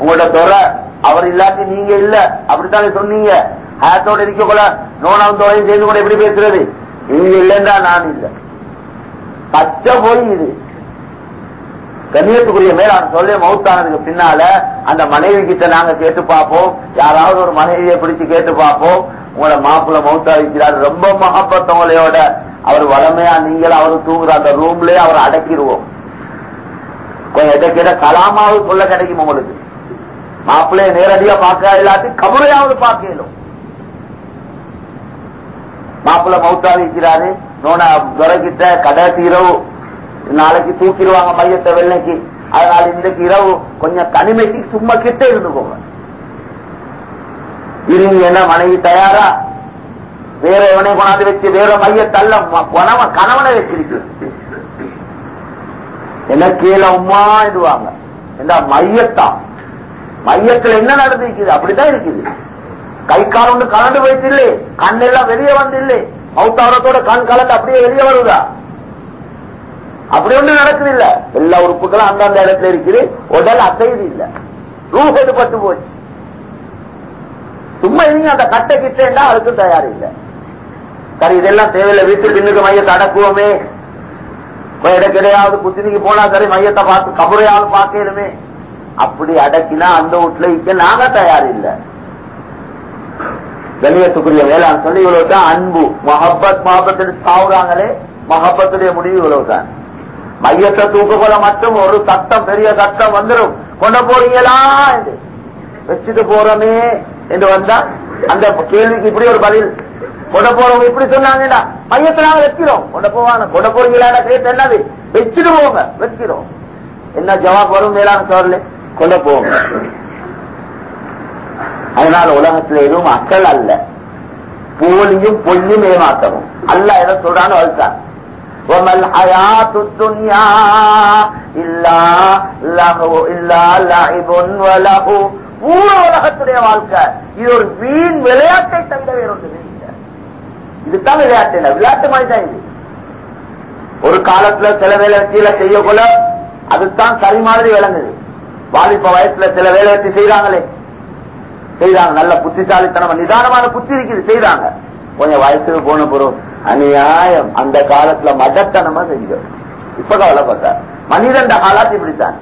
உங்களோட துறை அவர் இல்லாட்டி நீங்க இல்ல. அப்படித்தானே சொன்னீங்க. ஹேத்தோட இருக்க கூட நோனாவந்தோடையும் சேர்ந்து கூட எப்படி பேசுறது. நீங்க இல்லைன்னா நான் இல்ல. பச்சை போய் இது. கண்ணியத்துக்குரிய மேலான சொல்ல மௌத்தானதுக்கு பின்னால அந்த மனைவி கிட்ட நாங்க கேட்டு பார்ப்போம். யாராவது ஒரு மனைவியை பிடிச்சு கேட்டு பார்ப்போம். உங்களோட மாப்பிள்ள மௌத்தா வைக்கிறார் ரொம்ப மகப்பத்தவங்களையோட அவர் வளமையா நீங்கள் அவர் தூங்குற அந்த ரூம்லயே அவரை அடக்கிடுவோம். கொஞ்சம் எதை கலாமாவது சொல்ல கிடைக்கும் உங்களுக்கு. மாப்பிள்ளைய நேரடியா பார்க்க இல்லாட்டி கபரையாவது பார்க்கலும் மாப்பிள்ள மௌத்தா வைக்கிறாரு நோனா துறைக்கிட்ட கடைசி இரவு நாளைக்கு தூக்கிடுவாங்க மையத்தை வெள்ளைக்கு. அதனால இன்றைக்கு இரவு கொஞ்சம் தனிமைக்கு சும்மா கிட்ட இருந்துக்கோங்க இருங்க என்ன மனைவி தயாரா? வேற எவனை கொண்டாந்து வச்சு வேற மையத்தல்ல கணவன் கணவனை வச்சிருக்கு. என்ன கீழே உமா இதுவாங்க. என்ன மையத்தான் மையத்துல என்ன நடந்திருக்குது? அப்படித்தான் இருக்குது. கை கால் ஒன்று கலந்து போயிட்டு இல்லை. கண்ணெல்லாம் வெளியே வந்து இல்லை. மௌத்தாரத்தோட கண் கலந்து அப்படியே வெளியே வருதா? அப்படி ஒண்ணு நடக்குது இல்ல எல்லா உறுப்புகளும் அந்தந்த இடத்துல இருக்குது. உடல் அசைது இல்ல. ரூஹ் எடுபட்டு போச்சு. சும்மா நீங்க அந்த கட்டை கிட்டேண்டா அதுக்கும் தயார் இல்ல. சரி இதெல்லாம் தேவையில்லை. வீட்டு பின்னுக்கு மையத்தை அடக்குவோமே. கிடையாவது குத்தினிக்கு போனா சரி மையத்தை பார்த்து கபரையாவது பார்க்கணுமே. அப்படி அடக்கினா அந்த வீட்டுல இக்க நாங்க தயார் இல்லை. கணியத்துக்குரிய வேளாண் சொல்லி இவ்வளவுதான் அன்பு. மஹப்பத் மஹப்பத்தில் சாவுறாங்களே. மஹப்பத்துடைய முடிவு இவ்வளவுதான். மையத்தை தூக்க போல மட்டும் ஒரு சட்டம் பெரிய சட்டம் வந்துடும் கொண்ட போறீங்களா என்று. வச்சுட்டு போறோமே என்று வந்தா அந்த கேள்விக்கு இப்படி ஒரு பதில். கொண்ட போறவங்க இப்படி சொன்னாங்கடா. மையத்தை நாங்க வைக்கிறோம். கொண்ட போவாங்க. கொண்ட போறீங்களா கேட்டு என்னது? வச்சுட்டு போங்க. வைக்கிறோம். என்ன ஜவாப் வரும் மேலான சோர்ல கொண்ட போங்க. அதனால உலகத்துல எதுவும் அசல் அல்ல. போலியும் பொய்யும் ஏமாத்தவும் அல்ல எதை சொல்றான்னு வளர்த்தான் وما الحياة الدنيا إلا لهو إلا لعب وله பூரா உலகத்துடைய வாழ்க்கை இது ஒரு வீண் விளையாட்டை தவிர வேற ஒன்று இல்லை இதுதான் விளையாட்டு இல்லை விளையாட்டு மாதிரி தான் இது ஒரு காலத்துல சில வேலை கீழே செய்யக்குள்ள அதுதான் சரி மாதிரி விளங்குது வாலிப வயசுல சில வேலை வச்சு செய்யறாங்களே செய்யறாங்க நல்ல புத்திசாலித்தனமா நிதானமான புத்தி இருக்குது செய்யறாங்க கொஞ்சம் வயசுக்கு போன போறோம் அநியாயம். அந்த காலத்துல மதத்தனமா செஞ்சோம் இப்ப கவலைப்பட்டார். மனிதன் காலாத்து இப்படித்தான்.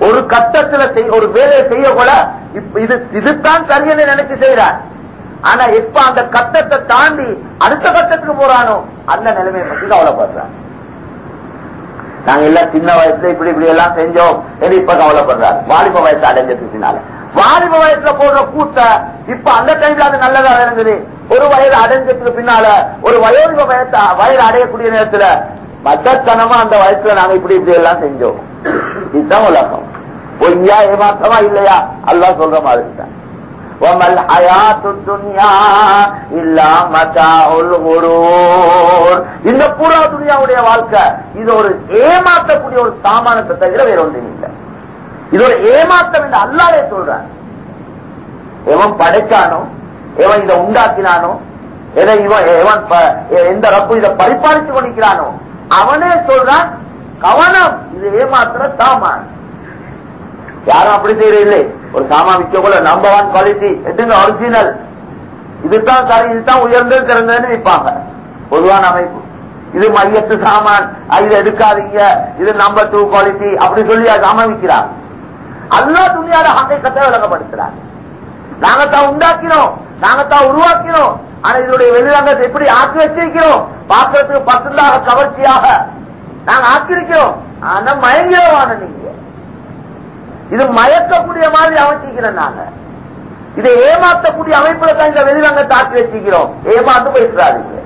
ஒரு கட்டத்துல செய்- ஒரு வேலையை செய்ய கூட இது இதுதான் சரியனை நினைச்சு செய்யறான் ஆனா எப்ப அந்த கட்டத்தை தாண்டி அடுத்த கட்டத்துக்கு போறானோ அந்த நிலைமையை பத்தி கவலைப்படுறான் நாங்க எல்லாம் சின்ன வயசுல இப்படி இப்படி எல்லாம் செஞ்சோம் என்று இப்ப கவலைப்படுறாரு. வாலிப வயசு அடைஞ்சதுனால. வாலிப வயசுல போடுற கூட்ட இப்ப அந்த டைம்ல அது நல்லதா இருந்தது. ஒரு வயது அடைஞ்சதுக்கு பின்னால ஒரு வயோதிக வயசு வயது அடையக்கூடிய நேரத்துல மதத்தனமா அந்த வயசுல நாங்க இப்படி இப்படி எல்லாம் செஞ்சோம் இதுதான் உலகம் பொய்யா ஏமாற்றமா இல்லையா அல்லா சொல்ற மாதிரி தான் وما الحياة الدنيا إلا متاع الغرور இந்த பூரா துனியாவுடைய வாழ்க்கை இது ஒரு ஏமாற்றக்கூடிய ஒரு சாமானத்தை தவிர வேற ஒன்றும் இல்லை இது ஒரு ஏமாற்றம் என்று அல்லாவே சொல்றான் எவன் படைச்சானோ எவன் இதை உண்டாக்கினானோ எதை இவன் எவன் எந்த ரப்பு இதை பரிபாலித்துக் கொண்டிருக்கிறானோ அவனே சொல்றான் கவனம் இது ஏமாத்துற சாமான். யாரும் அப்படி செய்யறதில்லை. ஒரு சாமான் விற்க போல நம்பர் ஒன் குவாலிட்டி எதுங்க ஒரிஜினல் இதுதான் சரி இதுதான் உயர்ந்து திறந்ததுன்னு விற்பாங்க. பொதுவான அமைப்பு. இது மையத்து சாமான். அஹ் இது எடுக்காதீங்க. இது நம்பர் டூ குவாலிட்டி அப்படி சொல்லி அது சாமான் விற்கிறார் அல்லா துணியாத ஹக்கத்தை விளங்கப்படுத்துறார் நாங்க தான் உண்டாக்கினோம். நாங்கத்தான் உருவாக்கிறோம். ஆனா இதனுடைய வெளிரங்கத்தை எப்படி ஆக்கி வச்சிருக்கிறோம்? பாக்கிறதுக்கு பத்துலாக கவர்ச்சியாக நாங்க ஆக்கிருக்கிறோம் ஆனா மயங்கிறவான நீங்க. இது மயக்கக்கூடிய மாதிரி அமைச்சிக்கிறேன் நாங்க. இதை ஏமாற்றக்கூடிய அமைப்புல தான் இந்த வெளிரங்கத்தை ஆக்கி வச்சிருக்கிறோம். ஏமாந்து பேசுறாருங்க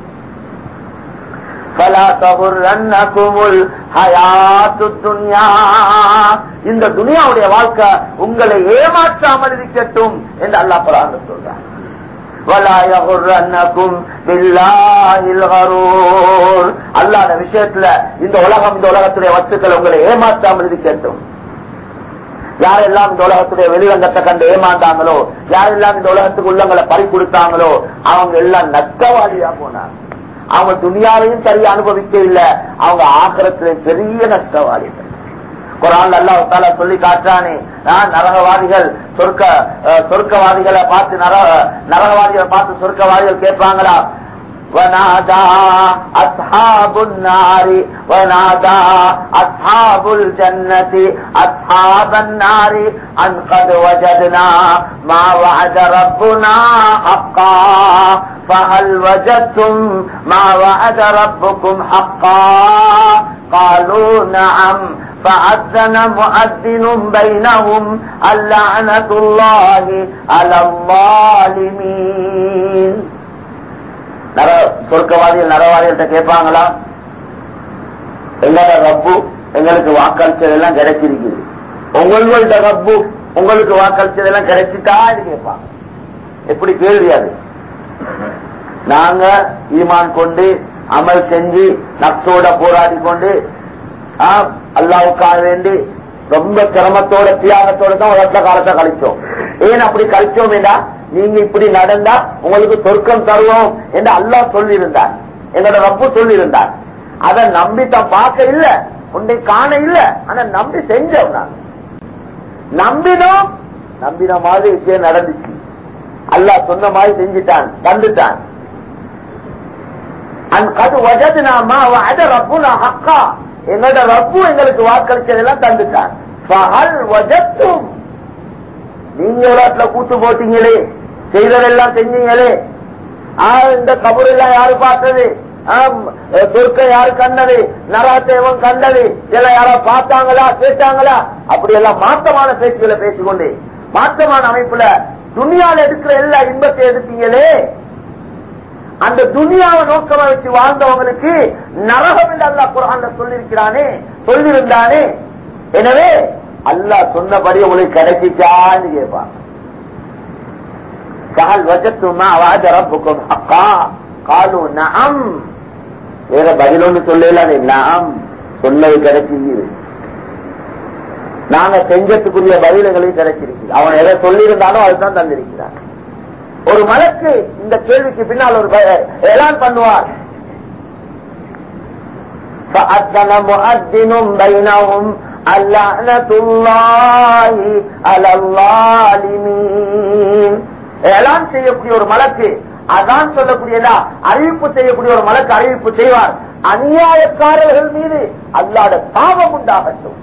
இந்த துனியாவுடைய வாழ்க்கை உங்களை ஏமாற்றாமல் இருக்கட்டும் என்று அல்லா பராமரி சொல்றாங்க அல்லாத விஷயத்துல இந்த உலகம் இந்த உலகத்துடைய வஸ்துக்கள் உங்களை ஏமாற்றாமல் இருக்கட்டும் யாரெல்லாம் இந்த உலகத்துடைய வெளிரங்கத்தை கண்டு ஏமாந்தாங்களோ யாரெல்லாம் இந்த உலகத்துக்கு உள்ளங்களை பறி கொடுத்தாங்களோ அவங்க எல்லாம் நஷ்டவாளியா போனாங்க. அவங்க துணியாலையும் சரியா அனுபவிக்க இல்லை அவங்க ஆக்கிரத்திலே பெரிய நஷ்டவாளிகள். குரான் அல்லாஹ் தாலா சொல்லி காட்டுறானே நான் நரகவாதிகள் சொர்க்க அஹ், சொர்க்கவாதிகளை பார்த்து நரக நரகவாதிகளை பார்த்து சொர்க்கவாதிகள் கேட்பாங்களா ونادى أصحاب النار ونادى أصحاب الجنة أصحاب النار أن قد وجدنا ما وعد ربنا حقا فهل وجدتم ما وعد ربكم حقا قالوا نعم فأذن مؤذن بينهم اللعنة الله على الظالمين நர சொர்க்கவாதிகள் நரவாதிகள்கிட்ட கேட்பாங்களா எங்களோட ரப்பு எங்களுக்கு வாக்களிச்சதெல்லாம் கிடைச்சிருக்குது உங்களோட ரப்பு உங்களுக்கு வாக்களிச்சதெல்லாம் கிடைச்சிட்டான்னு கேட்பாங்க எப்படி கேள்வி அது நாங்க ஈமான் கொண்டு அமல் செஞ்சு நப்சோட போராடி கொண்டு ஆ, அல்லாவுக்காக வேண்டி ரொம்ப சிரமத்தோட தியாகத்தோட தான் உலகத்துல காலத்தை கழிச்சோம். ஏன் அப்படி கழிச்சோம் என்றா நீங்க இப்படி நடந்தா உங்களுக்கு சொர்க்கம் தருவோம் என்று அல்லாஹ் சொல்லியிருந்தார். என்னோட ரப்பு சொல்லியிருந்தார். அதை நம்பி தான் பார்க்க இல்ல உன்னை காண இல்ல ஆனா நம்பி செஞ்சோம் நான். நம்பினோம் நம்பின மாதிரி விஷயம் நடந்துச்சு. அல்லாஹ் சொன்ன மாதிரி செஞ்சுட்டான் தந்துட்டான். அது வஜதுனாமா அத நான் ஹக்கா. எங்களோட ரப்பு எங்களுக்கு வாக்களிச்சதெல்லாம் தந்துட்டான் நீங்க உலகத்துல கூத்து போட்டீங்களே செய்ததெல்லாம் செஞ்சீங்களே. இந்த கபூர் எல்லாம் யாரு பார்த்தது? ஆம், சொர்க்க யாரு கண்டது? நரத்தேவன் கண்டது? இதெல்லாம் யாரா பார்த்தாங்களா கேட்டாங்களா? அப்படி எல்லாம் மாற்றமான பேச்சுகளை பேசிக்கொண்டு. மாற்றமான அமைப்புல துணியால் எடுக்கிற எல்லா இன்பத்தை எடுத்தீங்களே. அந்த துனியாவை நோக்கமா வச்சு வாழ்ந்தவங்களுக்கு நரகம் இல்லை அல்லாஹ் குரான்ல சொல்லியிருக்கிறானே சொல்லியிருந்தானே. எனவே அல்லாஹ் சொன்னபடி உங்களுக்கு கிடைச்சிச்சான்னு கேட்பான். கால் வச்சத்துமா வாஜ ரப்புக்கும் அக்கா காலு நம் வேற பதில் ஒன்று சொல்லலானே நாம் சொன்னது கிடைச்சிருக்குது. நாங்க செஞ்சத்துக்குரிய பதில்களையும் கிடைச்சிருக்கு அவன் எதை சொல்லியிருந்தாலும் அதுதான் தந்திருக்கிறான். ஒரு மலக்கு இந்த கேள்விக்கு பின்னால் ஒரு எலான் பண்ணுவார். எலான் செய்யக்கூடிய ஒரு மலக்கு அதான் சொல்லக்கூடியதா? அறிவிப்பு செய்யக்கூடிய ஒரு மலக்கு அறிவிப்பு செய்வார். அநியாயக்காரர்கள் மீது அல்லாத பாவம் உண்டாகட்டும்.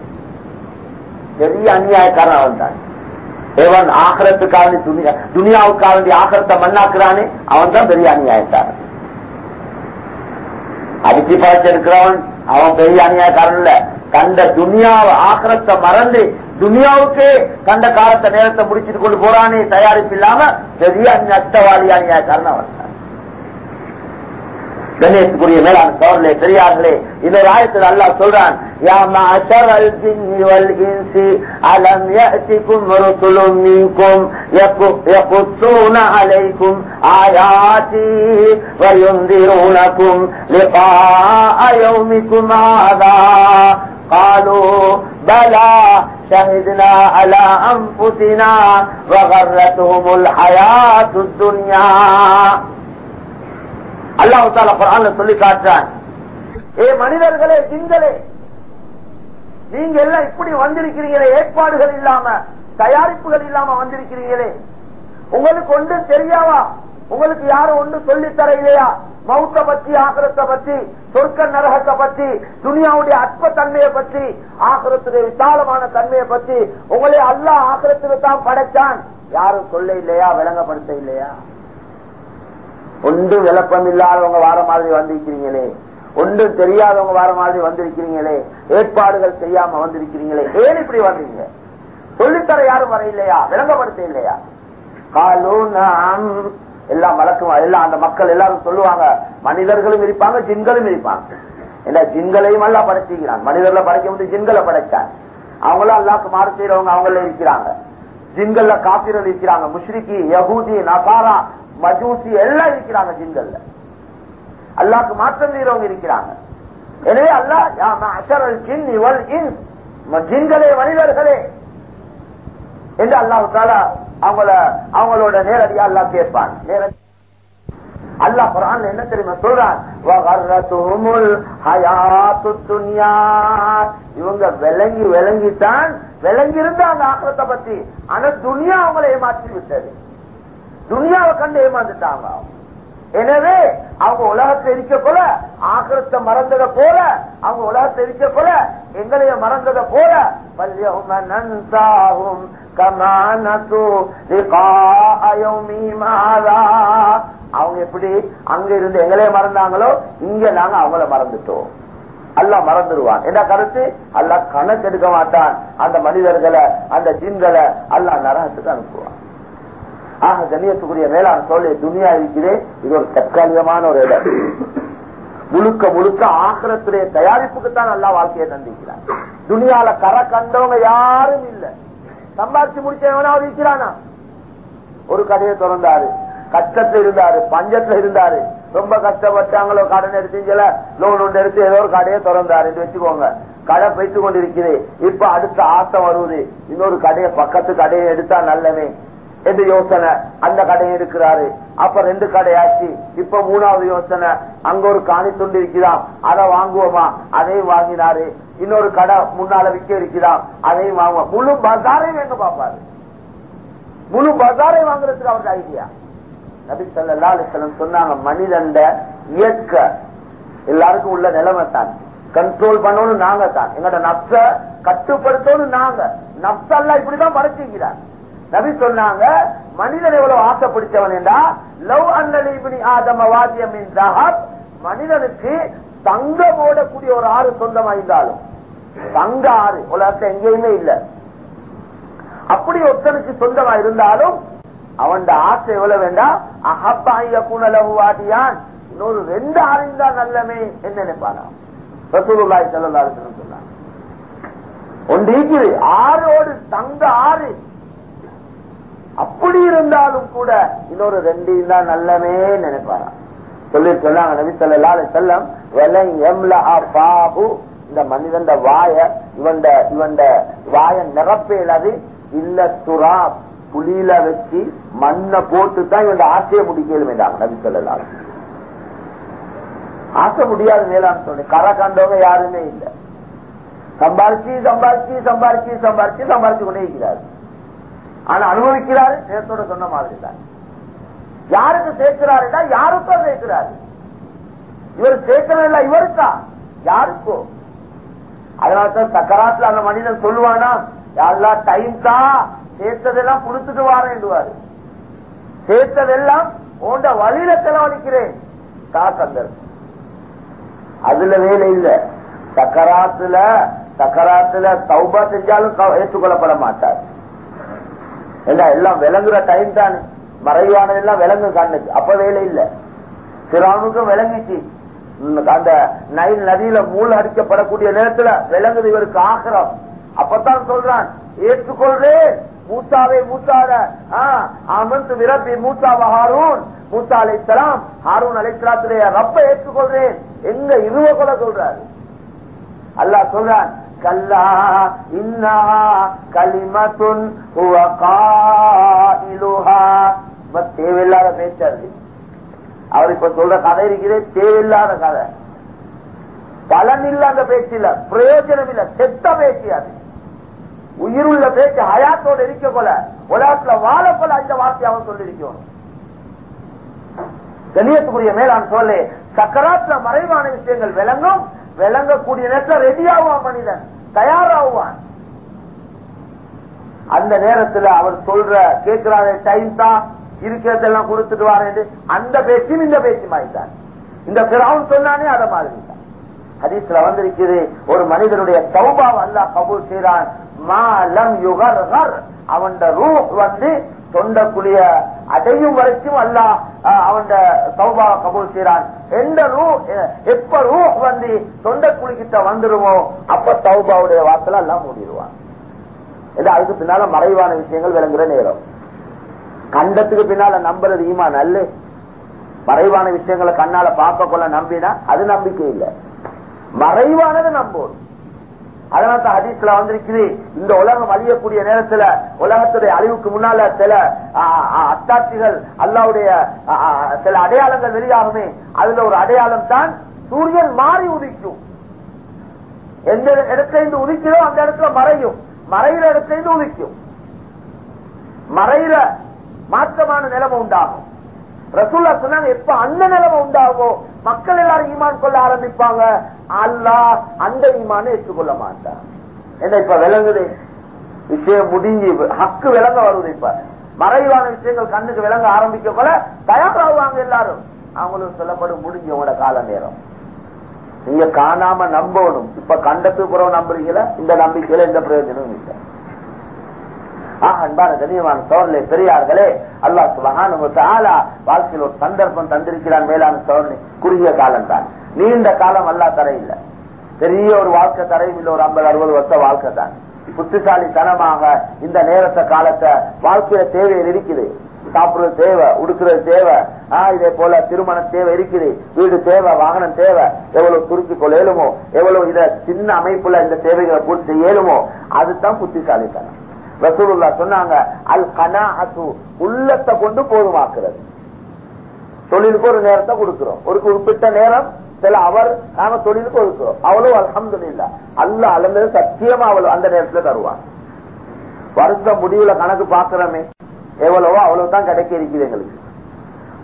பெரிய அநியாயக்காரன் வந்தான் எவன் ஆகரத்துக்காக துணியா துனியாவுக்காக வேண்டிய ஆகரத்தை மண்ணாக்குறானே அவன் தான் பெரிய அநியாயக்காரன் அடிச்சு பழச்சு எடுக்கிறவன் அவன் பெரிய அநியாயக்காரன் இல்ல. கண்ட துனியாவை ஆகரத்தை மறந்து துனியாவுக்கே கண்ட காலத்தை நேரத்தை முடிச்சிட்டு கொண்டு போறானே தயாரிப்பு இல்லாம பெரிய நஷ்டவாளி அநியாயக்காரன் அவன். கணேசக்குரிய மேலான சோழர்களே பெரியார்களே இந்த ஆயத்தில் அல்லாஹ் சொல்றான் யா மாஷரல் ஜின்னி வல் இன்சி அலம் யஅதிகும் ரசுலும் மின்கும் يقصون عليكم آياتي وينذرونكم لقاء يومكم هذا قالوا بلى شهدنا على أنفسنا وغرتهم الحياة الدنيا அல்லாஹு சொல்லி காட்டுறான். ஏ மனிதர்களே ஜிங்களே நீங்க எல்லாம் இப்படி வந்திருக்கிறீங்களே ஏற்பாடுகள் இல்லாம தயாரிப்புகள் இல்லாம வந்திருக்கிறீங்களே. உங்களுக்கு ஒன்று தெரியாவா? உங்களுக்கு யாரும் ஒன்று சொல்லித்தர இல்லையா மௌத்த பத்தி ஆகரத்தை பத்தி சொர்க்க நரகத்தை பத்தி துனியாவுடைய அற்ப தன்மையை பற்றி ஆகரத்துடைய விசாலமான தன்மையை பத்தி உங்களே அல்லா ஆகரத்துக்கு தான் படைச்சான். யாரும் சொல்ல இல்லையா விளங்கப்படுத்த இல்லையா ஒன்றும் விளப்பம் இல்லாதவங்க வார மாதிரி வந்திருக்கிறீங்களே. ஒன்றும் தெரியாதவங்க வார மாதிரி வந்திருக்கிறீங்களே. ஏற்பாடுகள் செய்யாம வந்திருக்கிறீங்களே. ஏன் இப்படி வந்தீங்க சொல்லித்தர யாரும் வர இல்லையா விளங்கப்படுத்த இல்லையா? காலூனம் எல்லாம் வழக்கம்? எல்லாம் அந்த மக்கள் எல்லாரும் சொல்லுவாங்க. மனிதர்களும் இருப்பாங்க ஜின்களும் இருப்பாங்க. என்ன ஜின்களையும் எல்லாம் படைச்சிக்கிறான் மனிதர்ல படைக்க முடியும் ஜின்களை படைச்சான். அவங்களும் அல்லாக்கு மாறு செய்யறவங்க அவங்கள இருக்கிறாங்க. ஜின்கள்ல காப்பிரல் இருக்கிறாங்க. முஷ்ரிகி யகூதி நசாரா மஜூசி எல்லாம் இருக்கிறாங்க ஜிங்கல்ல அல்லாக்கு மாற்றம் செய்யறவங்க இருக்கிறாங்க. எனவே அல்லாஹ் ஜின் ஜின்களே மனிதர்களே என்று அல்லாஹு அவங்கள அவங்களோட நேரடியா அல்லா கேட்பான். நேரடி அல்லா குரான் என்ன தெரியுமா சொல்றான்? இவங்க விளங்கி விளங்கித்தான் விளங்கி இருந்த அந்த ஆக்கிரத்தை பத்தி. ஆனா துணியா அவங்களை ஏமாற்றி விட்டது துனியாவை கண்டு ஏமாந்துட்டாங்க. எனவே அவங்க உலகத்தை இருக்க போல ஆக்கிரத்தை மறந்தத போல அவங்க உலகத்தை இருக்க போல எங்களைய மறந்தத போல நன்சாகும். அவங்க எப்படி அங்க இருந்து எங்களைய மறந்தாங்களோ இங்க நாங்க அவங்கள மறந்துட்டோம். அல்ல மறந்துடுவான் என்ன கருத்து? அல்ல கணக்கு எடுக்க மாட்டான். அந்த மனிதர்களை அந்த ஜின்களை அல்ல நரகத்துக்கு அனுப்புவான். ஆக கண்ணியத்துக்குரிய மேலான சொல்லி துணியா இருக்கிறே இது ஒரு தற்காலிகமான ஒரு இடம். முழுக்க முழுக்க ஆக்கிரத்துடைய தயாரிப்புக்குத்தான் நல்லா வாழ்க்கையை தந்திக்கிறான் துணியால கரை கண்டவங்க யாரும் இல்ல. சம்பாதிச்சு முடிச்சவனாவது இருக்கிறானா? ஒரு கடையை திறந்தாரு. கஷ்டத்துல இருந்தாரு பஞ்சத்துல இருந்தாரு. ரொம்ப கஷ்டப்பட்டாங்களோ கடன் எடுத்தீங்கல லோன் ஒன்று எடுத்து ஏதோ ஒரு கடையை திறந்தாரு. வச்சுக்கோங்க. கடை போயிட்டு கொண்டிருக்குது இப்ப அடுத்த ஆசை வருவது இன்னொரு கடையை பக்கத்து கடையை எடுத்தா நல்லவே என்று யோசனை. அந்த கடையும் இருக்கிறாரு அப்ப ரெண்டு கடையாச்சு. இப்ப மூணாவது யோசனை. அங்க ஒரு காணி துண்டு இருக்கிறான் அதை வாங்குவோமா? அதையும் வாங்கினாரு. இன்னொரு கடை முன்னால விற்க இருக்கிறான் அதையும் வாங்குவோம். முழு பசாரையும் எங்க பாப்பாரு. முழு பசாரையும் வாங்குறதுக்கு அவருக்கு ஐடியா நபி சொல்லா அலிஸ்லம் சொன்னாங்க மனிதண்ட இயக்க எல்லாருக்கும் உள்ள நிலைமை தான் கண்ட்ரோல் பண்ணணும் நாங்க தான் எங்கட நப்ச கட்டுப்படுத்தணும் நாங்க. நப்சல்லா இப்படிதான் படைச்சுக்கிறார் நபி சொன்னாங்க மனிதன் எவ்வளவு ஆசைப்பிடிச்சவன் என்றா லவ் அன்னலி ஆதம வாத்தியம் மனிதனுக்கு தங்கம் ஓடக்கூடிய ஒரு ஆறு சொந்தமாயிருந்தாலும் தங்க ஆறு உலகத்தை எங்கேயுமே இல்ல. அப்படி ஒருத்தனுக்கு சொந்தமா இருந்தாலும் அவன் ஆசை எவ்வளவு வேண்டாம் அகப்பாய குணலவு வாதியான் இன்னொரு ரெண்டு ஆறு இருந்தா நல்லமே என்ன நினைப்பானா? ரசூலுல்லாய் செல்லலாரு சொன்னாங்க. ஒன்று இருக்குது ஆறோடு தங்க ஆறு. அப்படி இருந்தாலும் கூட இன்னொரு ரெண்டு தான் நல்லமே நினைப்பாராம் சொல்லி சொன்னாங்க நபி சொல்லா செல்லம் பாபு இந்த மனிதன் வாய இவன் இவன் வாய நிரப்பேலது இல்ல துரா புலியில வச்சு மண்ணை போட்டு தான் இவன் ஆசையை முடிக்கலும் நபி சொல்லலா ஆசை முடியாது மேலான்னு சொல்லி கரை கண்டவங்க யாருமே இல்லை. சம்பாரிச்சு சம்பாரிச்சு சம்பாரிச்சு சம்பாரிச்சு சம்பாரிச்சு கொண்டே இருக்கிறாரு ஆனா அனுபவிக்கிறாரு நேரத்தோட சொன்ன மாதிரி தான் யாருக்கு சேர்க்கிறாருன்னா யாருக்கோ சேர்க்கிறாரு. இவர் சேர்க்கிறதில்ல இவருக்கா? யாருக்கோ? அதனால்தான் சக்கராத்துல அந்த மனிதன் சொல்லுவானா யாரெல்லாம் டைம் தான் சேர்த்ததெல்லாம் கொடுத்துட்டு வாரேன்டுவாரு சேர்த்ததெல்லாம் உண்ட வழியில செலவழிக்கிறேன். காக்கந்தர் அதுல வேலை இல்ல. சக்கராத்துல சக்கராத்துல சௌபா செஞ்சாலும் ஏற்றுக்கொள்ளப்பட மாட்டார். என்ன எல்லாம் விளங்குற டைம் தானே. மறைவானதெல்லாம் விளங்கு கண்ணுக்கு. அப்ப வேலை இல்ல. சிறானுக்கும் விளங்கிச்சு. அந்த நைல் நதியில மூளை அடிக்கப்படக்கூடிய நேரத்துல விளங்குது இவருக்கு ஆகிறோம் அப்பதான் சொல்றான் ஏற்றுக்கொள்றேன் மூசாவை மூசாட அமர்ந்து விரப்பி மூசாவ ஹாரூன். மூசா அலைத்தலாம் ஹாரூன் அலைத்தலாத்துடைய ரப்ப ஏற்றுக்கொள்றேன். எங்க இருவ கூட சொல்றாரு. அல்லா சொல்றான் கல்லா இன்னா கலிமத்துன் ஹுவ காயிலுஹா. தேவையில்லாத பேச்சாது அவர் இப்ப சொல்ற கதை இருக்கிறேன் தேவையில்லாத கதை. பலன் இல்லாத பேச்சு இல்ல பிரயோஜனம் இல்ல செத்த பேச்சு அது. உயிருள்ள பேச்சு ஹயாத்தோடு இருக்க போல உலகத்துல வாழ போல அந்த வார்த்தை அவன் சொல்லிருக்கணும் கணியத்துக்குரிய மேலான் சொல்லு சக்கராத்துல மறைவான விஷயங்கள் விளங்கும் விளங்கக்கூடிய நேரத்தில் ரெடி ஆகுவான் மனிதன். தயாராகுவான். அந்த நேரத்துல அவர் சொல்ற கேட்கிறாரு டைம் தான் இருக்கிறதெல்லாம் கொடுத்துட்டு வாரேன் அந்த பேச்சும் இந்த பேச்சும் ஆயிட்டார் இந்த பிறவன் சொன்னானே அதை மாதிரி தான் ஹதீஸ்ல வந்திருக்குது ஒரு மனிதனுடைய சௌபாவ அல்லா கபூல் செய்றான் மாலம் யுகர் அவன் ரூ வந்து தொண்டக்குரிய அடையும் வரைக்கும் அல்ல அவன் சௌபாவ கபூல் செய்யறான் எந்த ரூ எப்ப ரூ வந்து தொண்டை குளிக்கிட்ட வந்துருமோ அப்ப சௌபாவுடைய வார்த்தை எல்லாம் மூடிடுவான். இது அதுக்கு பின்னால மறைவான விஷயங்கள் விளங்குற நேரம். கண்டத்துக்கு பின்னால நம்புறது ஈமான் நல்லு மறைவான விஷயங்களை கண்ணால பார்க்க கொள்ள நம்பினா அது நம்பிக்கை இல்லை. மறைவானது நம்புவோம். அதனால தான் ஹதீஸ்ல வந்திருக்குது இந்த உலகம் அழியக்கூடிய நேரத்துல உலகத்துடைய அழிவுக்கு முன்னால சில அத்தாட்சிகள் அல்லாவுடைய சில அடையாளங்கள் வெளியாகுமே அதுல ஒரு அடையாளம் தான் சூரியன் மாறி உதிக்கும். எந்த இடத்துல இருந்து உதிக்கிறோ அந்த இடத்துல மறையும். மறையிற இடத்துல இருந்து உதிக்கும். மறையிற மாற்றமான நிலைமை உண்டாகும். ரசூல்லா சொன்னாங்க எப்ப அந்த நிலைமை உண்டாகுமோ மக்கள் எல்லாரும் ஈமான் கொள்ள ஆரம்பிப்பாங்க. அல்லாஹ் அந்த ஈமான ஏற்றுக்கொள்ள மாட்டான். என்ன இப்ப விளங்குது? விஷயம் முடிஞ்சு ஹக்கு விளங்க வருது இப்ப. மறைவான விஷயங்கள் கண்ணுக்கு விளங்க ஆரம்பிக்க போல தயாராகுவாங்க எல்லாரும். அவங்களும் சொல்லப்படும் முடிஞ்ச உங்களோட கால நேரம். நீங்க காணாம நம்பணும். இப்ப கண்டத்துக்கு புறம் நம்புறீங்களா? இந்த நம்பிக்கையில எந்த பிரயோஜனமும் இல்லை. ஆஹ் அன்பான கண்ணியமான சோழர்களே பெரியார்களே அல்லாஹ் சுபஹான வாழ்க்கையில் ஒரு சந்தர்ப்பம் தந்திருக்கிறான் மேலான சோழனை. குறுகிய காலம் தான். நீண்ட காலம் அல்லா தர இல்ல. பெரிய ஒரு வாழ்க்கை தரையும் இல்லை ஒரு ஐம்பது அறுபது வருஷம் வாழ்க்கை தான். புத்திசாலித்தனமாக இந்த நேரத்தை காலத்தை வாழ்க்கையில தேவையில் இருக்குது. சாப்பிடுறது தேவை உடுக்கிறது தேவை. ஆஹ் இதே போல திருமண தேவை இருக்குது. வீடு தேவை வாகனம் தேவை. எவ்வளவு துருக்கி கொள்ள இயலுமோ எவ்வளவு இத சின்ன அமைப்புல இந்த தேவைகளை பூர்த்தி இயலுமோ அதுதான் புத்திசாலித்தனம். ரசூலுல்லா சொன்னாங்க அல் கனாஹத்து உள்ளத்தை கொண்டு போதுமாக்குறது. தொழிலுக்கு ஒரு நேரத்தை கொடுக்கிறோம். ஒரு குறிப்பிட்ட நேரம் சில அவர் நாம தொழிலுக்கு ஒதுக்குறோம். அவ்வளவு இல்ல அல்ல அளந்தது சத்தியமா அவ்வளவு அந்த நேரத்துல தருவாங்க வருஷ முடிவுல கணக்கு பாக்குறோமே எவ்வளவோ அவ்வளவுதான் கிடைக்க இருக்குது எங்களுக்கு.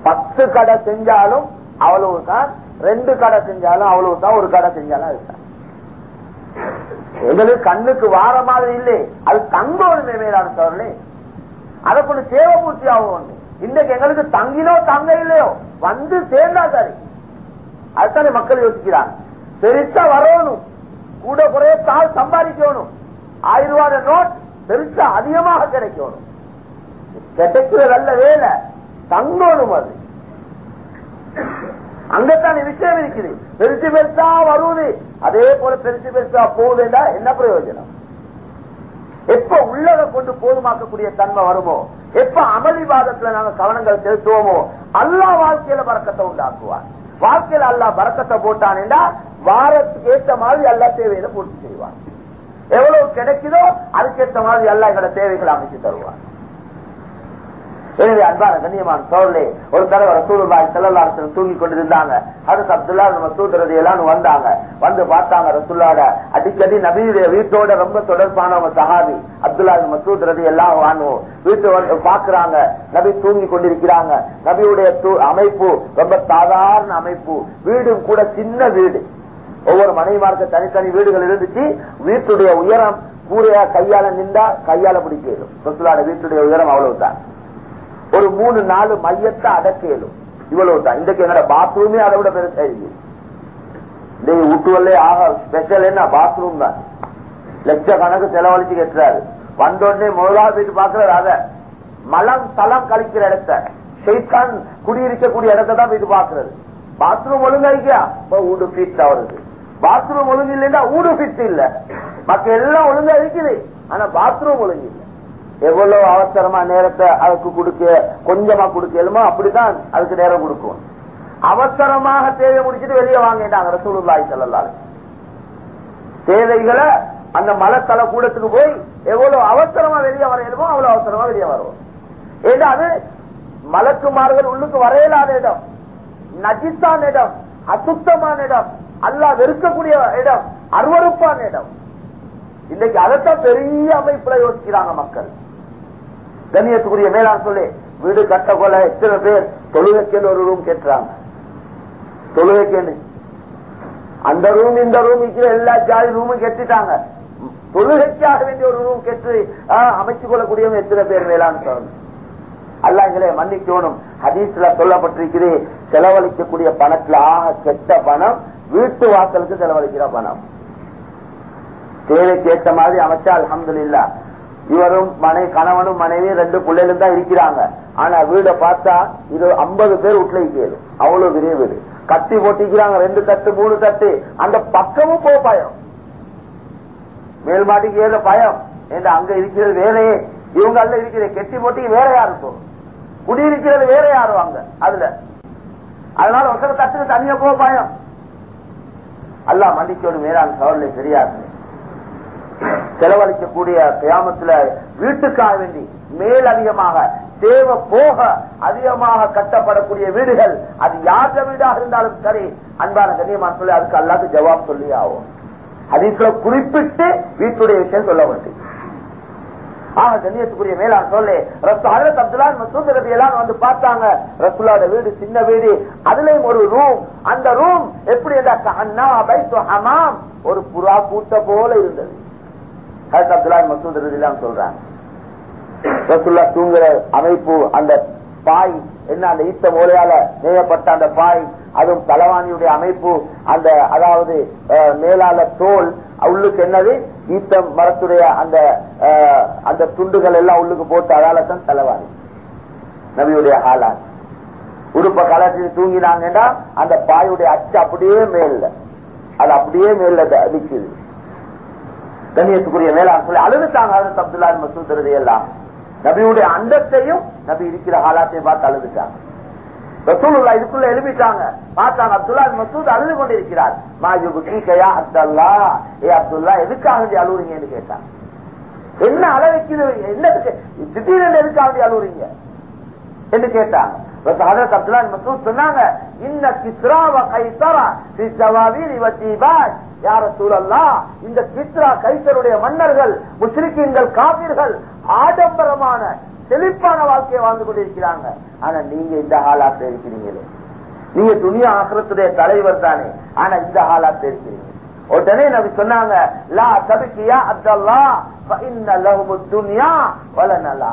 பத்து கடை செஞ்சாலும் அவ்வளவுதான் ரெண்டு கடை செஞ்சாலும் அவ்வளவுதான் ஒரு கடை செஞ்சாலும் அதுதான். எங்களுக்கு கண்ணுக்கு வார மாதிரி இல்லை. அது தங்கோடுமே மேலாடுத்தவர்களே சோழர்களே அதை கொண்டு சேவை பூர்த்தி ஆகும் இன்றைக்கு எங்களுக்கு தங்கிலோ தங்க இல்லையோ வந்து சேர்ந்தா சரி. அதுதானே மக்கள் யோசிக்கிறாங்க. பெருசா வரணும். கூட குறைய தாள் சம்பாதிக்கணும். ஆயிரம் ரூபாய் நோட் பெருசா அதிகமாக கிடைக்கணும். கிடைக்கிறதல்ல வேலை. தங்கணும் அது. அங்கத்தான் விஷயம் இருக்குது. பெருசு பெருசா வருவது அதே போல பெருசு பெருசா போகுதுண்டா என்ன பிரயோஜனம்? எப்ப உள்ளத கொண்டு போதுமாக்கக்கூடிய தன்மை வருமோ? எப்ப அமளிவாதத்துல நாங்க கவனங்கள் செலுத்துவோமோ? அல்லா வாழ்க்கையில பறக்கத்தை உண்டாக்குவார் வாழ்க்கையில அல்லா பறக்கத்தை போட்டான்டா வாரத்துக்கு ஏற்ற மாதிரி எல்லா தேவையில பூர்த்தி செய்வார் எவ்வளவு கிடைக்குதோ அதுக்கேற்ற மாதிரி எல்லா எங்களோட தேவைகளை அமைச்சு தருவார் எனவே அன்பான கண்ணியமான சோழலே ஒரு தடவை ரசூலுல்லாய் செல்லல்லாரத்தில் தூங்கி கொண்டிருந்தாங்க. ஹரத் அப்துல்லா மசூத் ரதி எல்லாம் வந்தாங்க. வந்து பார்த்தாங்க ரசூல்லாட அடிக்கடி நபியுடைய வீட்டோட ரொம்ப தொடர்பானவங்க சஹாபி அப்துல்லா மசூத் ரதி எல்லாம் வாங்குவோம் வீட்டு பாக்குறாங்க நபி தூங்கி கொண்டிருக்கிறாங்க. நபியுடைய தூ- அமைப்பு ரொம்ப சாதாரண அமைப்பு. வீடும் கூட சின்ன வீடு. ஒவ்வொரு மனைவிமார்க்கு தனித்தனி வீடுகள் இருந்துச்சு. வீட்டுடைய உயரம் கூரையா கையால நின்றா கையால பிடிக்கலும் ரசூலாட வீட்டுடைய உயரம் அவ்வளவுதான். ஒரு மூணு நாலு மையத்தை அடக்கலும் இவ்வளவு தான் இன்றைக்கு என்னோட பாத்ரூமே அதை விட பெருசா இருக்கு. இன்றைக்கு வீட்டுவல்லே ஆக ஸ்பெஷல் என்ன? பாத்ரூம் தான். லட்ச கணக்கு செலவழிச்சு கட்டுறாரு. வந்தோடனே முதலாவது போயிட்டு பாக்குறாரு அத. மலம் தளம் கழிக்கிற இடத்த. ஷெய்தான் குடியிருக்கக்கூடிய இடத்தை தான் போயிட்டு பாக்குறது பாத்ரூம் ஒழுங்காய்க்கா ஊடு ஃபிட் வருது. பாத்ரூம் ஒழுங்கு இல்லைன்னா ஊடு ஃபிட் இல்ல. மக்கள் எல்லாம் ஒழுங்கா இருக்குது. ஆனா பாத்ரூம் ஒழுங்கு எவ்வளவு அவசரமா நேரத்தை அதுக்கு கொடுக்க கொஞ்சமா கொடுக்கலுமோ அப்படிதான் அதுக்கு நேரம் கொடுக்கும். அவசரமாக தேவை முடிச்சுட்டு வெளியே வாங்கிட்டாங்க ரசூலுல்லாய் செல்லலாரு தேவைகளை அந்த மலத்தல கூடத்துக்கு போய் எவ்வளவு அவசரமா வெளியே வரையணுமோ அவ்வளவு அவசரமா வெளியே வருவோம். ஏன்னா அது? மலக்குமார்கள் உள்ளுக்கு வரையலாத இடம். நஜித்தான இடம். அசுத்தமான இடம். அல்லா வெறுக்கக்கூடிய இடம். அருவறுப்பான இடம். இன்னைக்கு அதைத்தான் பெரிய அமைப்புல யோசிக்கிறாங்க மக்கள். கண்ணியத்துக்குரிய மேலாண் சொல்லி வீடு கட்ட கொள்ள எத்தனை பேர் தொழுகைக்கு ஒரு ரூம் கேட்டுறாங்க தொழுகைக்கு அந்த ரூம் இந்த ரூம் இருக்கிற எல்லா ஜாதி ரூமும் கெட்டுட்டாங்க. தொழுகைக்காக வேண்டிய ஒரு ரூம் கெட்டு அமைத்துக் கொள்ளக்கூடியவங்க எத்தனை பேர் மேலான்னு சொல்லணும் அல்லாங்களே மன்னிக்கணும். ஹதீஸ்ல சொல்லப்பட்டிருக்கிறது செலவழிக்கக்கூடிய பணத்துல ஆக கெட்ட பணம் வீட்டு வாசலுக்கு செலவழிக்கிற பணம். தேவைக்கு ஏற்ற மாதிரி அமைச்சா அலமது இல்லா இவரும் மனை கணவனும் மனைவி ரெண்டு பிள்ளைகளும் தான் இருக்கிறாங்க. ஆனா வீட பார்த்தா இது ஐம்பது பேர் வீட்டுல கேளு அவ்வளவு பெரிய வீடு. கத்தி போட்டிக்கிறாங்க ரெண்டு தட்டு மூணு தட்டு. அந்த பக்கமும் போ பயம். மேல் மாட்டிக்கு ஏதோ பயம். என்று அங்க இருக்கிறது வேலையே இவங்க அல்ல இருக்கிற கெட்டி போட்டிக்கு வேற யாருக்கும் குடியிருக்கிறது வேற யாரும் அங்க அதுல. அதனால ஒருத்தர் தட்டுக்கு தனியா போக பயம். அல்ல மன்னிக்கோடு மேலான சவரில் தெரியாது செலவழிக்கக்கூடிய கிராமத்துல வீட்டுக்காக வேண்டி மேல் அதிகமாக தேவை போக அதிகமாக கட்டப்படக்கூடிய வீடுகள் அது யார வீடாக இருந்தாலும் சரி அன்பான கண்ணியமான சொல்லி அதுக்கு அல்லாது ஜவாப் சொல்லி ஆகும் அதிக குறிப்பிட்டு வீட்டுடைய விஷயம் சொல்ல வேண்டும் ஆக கண்ணியத்துக்குரிய மேலாண் சொல்லு ஹரத் அப்துல்லா மசூத் ரபி எல்லாம் வந்து பார்த்தாங்க ரசுல்லாட வீடு சின்ன வீடு அதுலயும் ஒரு ரூம் அந்த ரூம் எப்படி ஹமாம் ஒரு புறா கூட்ட போல இருந்தது. ஹரத் அப்துல்லான் மசூத் எல்லாம் சொல்றாங்க. ரசுல்லா தூங்குற அமைப்பு அந்த பாய் என்ன அந்த ஈத்த மூலையால நெய்யப்பட்ட அந்த பாய் அதுவும் தலவாணியுடைய அமைப்பு அந்த அதாவது மேலால தோல் உள்ளுக்கு என்னது? ஈத்த மரத்துடைய அந்த அந்த துண்டுகள் எல்லாம் உள்ளுக்கு போட்டு அதால தான் தலவாணி. நபியுடைய ஹாலான் உடுப்ப கலட்டி தூங்கினாங்கன்னா அந்த பாயுடைய அச்சு அப்படியே மேல அது அப்படியே மேல அடிக்குது. கண்ணியத்துக்குரிய வேளாண் சொல்லி அழுதுட்டாங்க அழுது அப்துல்லா மசூத் எல்லாம். நபியுடைய அண்டத்தையும் நபி இருக்கிற ஹாலாத்தையும் பார்த்து அழுதுட்டாங்க. ரசூலுல்லா இதுக்குள்ள எழுப்பிட்டாங்க. பார்த்தாங்க அப்துல்லா மசூத் அழுது கொண்டிருக்கிறார். மாயுபுக்கியா அப்துல்லா ஏ அப்துல்லா எதுக்காக அழுவுறீங்கன்னு கேட்டாங்க. என்ன அழ வைக்குது என்னதுக்கு? திடீர்னு எதுக்காக அழுவுறீங்க? என்று கேட்டாங்க. அப்துல்லா மசூத் சொன்னாங்க இன்ன கிஸ்ராவ கைசரா யார சூழல்லா இந்த சித்ரா கைசருடைய மன்னர்கள் முஸ்லிக்கீன்கள் காவிர்கள் ஆடம்பரமான செழிப்பான வாழ்க்கையை வாழ்ந்து கொண்டிருக்கிறாங்க. ஆனா நீங்க இந்த ஹாலாத்த இருக்கிறீங்களே. நீங்க துணியா ஆசிரத்துடைய தலைவர் தானே. ஆனா இந்த ஹாலாத்த இருக்கிறீங்க. உடனே நபி சொன்னாங்க லா தபிக்கியா அப்துல்லா துனியா வல நல்லா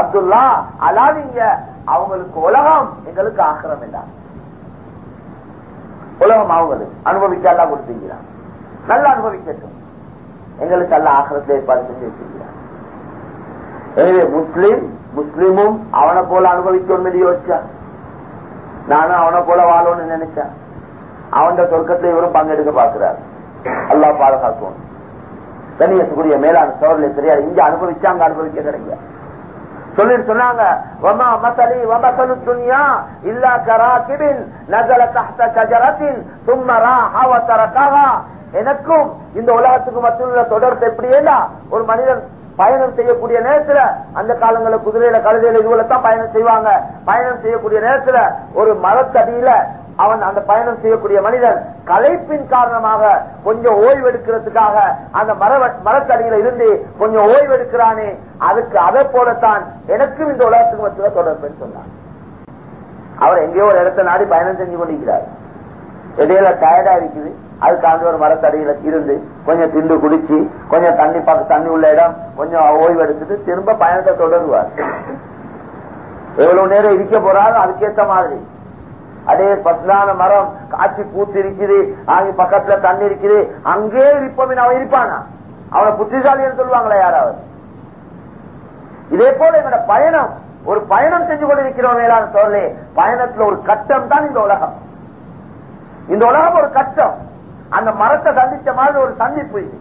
அப்துல்லா அலாதீங்க அவங்களுக்கு உலகம் எங்களுக்கு ஆக்கிரம் இல்ல உலகம் ஆகுது அனுபவிக்க எல்லாம் நல்லா அனுபவிக்கட்டும். எங்களுக்கு அல்ல ஆக்கிரத்தை ஏற்பாடு செஞ்சு வச்சிருக்கிறான் எனவே முஸ்லீம் முஸ்லீமும் அவனை போல அனுபவிக்கணும் யோசிச்சா? நானும் அவனை போல வாழணும்னு நினைச்சேன் அவன் சொர்க்கத்தை இவரும் பங்கெடுக்க பார்க்கிறார். அல்லா பாதுகாக்கும். தனியத்துக்குரிய மேலான சோழலை தெரியாது இங்க அனுபவிச்சா அங்க அனுபவிக்க கிடைக்க சொல்லிட்டு சொன்னாங்க. வமா மசலி வமசலு துன்யா இல்லா கராக்கிபின் நகல தஹ்த ஷஜரத்தின் சும்மரா ஹவ தரகாஹா எனக்கும் இந்த உலகத்துக்கு மத்தியுள்ள தொடர்பு எப்படியேடா ஒரு மனிதன் பயணம் செய்யக்கூடிய நேரத்துல அந்த காலங்களில் குதிரையில கழுதையில இதுல தான் பயணம் செய்வாங்க. பயணம் செய்யக்கூடிய நேரத்துல ஒரு மரத்தடியில அவன் அந்த பயணம் செய்யக்கூடிய மனிதன் களைப்பின் காரணமாக கொஞ்சம் ஓய்வு எடுக்கிறதுக்காக அந்த மர மரத்தடியில இருந்து கொஞ்சம் ஓய்வு எடுக்கிறானே அதுக்கு அதை போலத்தான் எனக்கும் இந்த உலகத்துக்கு மத்திய தொடர்புன்னு சொன்னான். அவர் எங்கேயோ ஒரு இடத்தை நாடி பயணம் செஞ்சு கொண்டிருக்கிறார். இடையில டயர்டா இருக்குது. அதுக்காண்டி ஒரு மரத்தடியில இருந்து கொஞ்சம் திண்டு குடிச்சு கொஞ்சம் தண்ணி பார்க்க தண்ணி உள்ள இடம் கொஞ்சம் ஓய்வு எடுத்துட்டு திரும்ப பயணத்தை தொடருவார். எவ்வளவு நேரம் இருக்க போறாரு அதுக்கேற்ற மாதிரி. அதே பசுதான மரம் காட்சி பூத்து இருக்குது ஆகி பக்கத்துல தண்ணி இருக்குது அங்கே இருப்போம் அவன் இருப்பானா? அவனை புத்திசாலின்னு சொல்லுவாங்களா யாராவது? இதே போல எங்களோட பயணம் ஒரு பயணம் செஞ்சு கொண்டிருக்கிறோம் மேலான சோழலே பயணத்துல ஒரு கட்டம் தான் இந்த உலகம். இந்த உலகம் ஒரு கட்டம். அந்த மரத்தை சந்திச்ச மாதிரி ஒரு சந்திப்பு இது.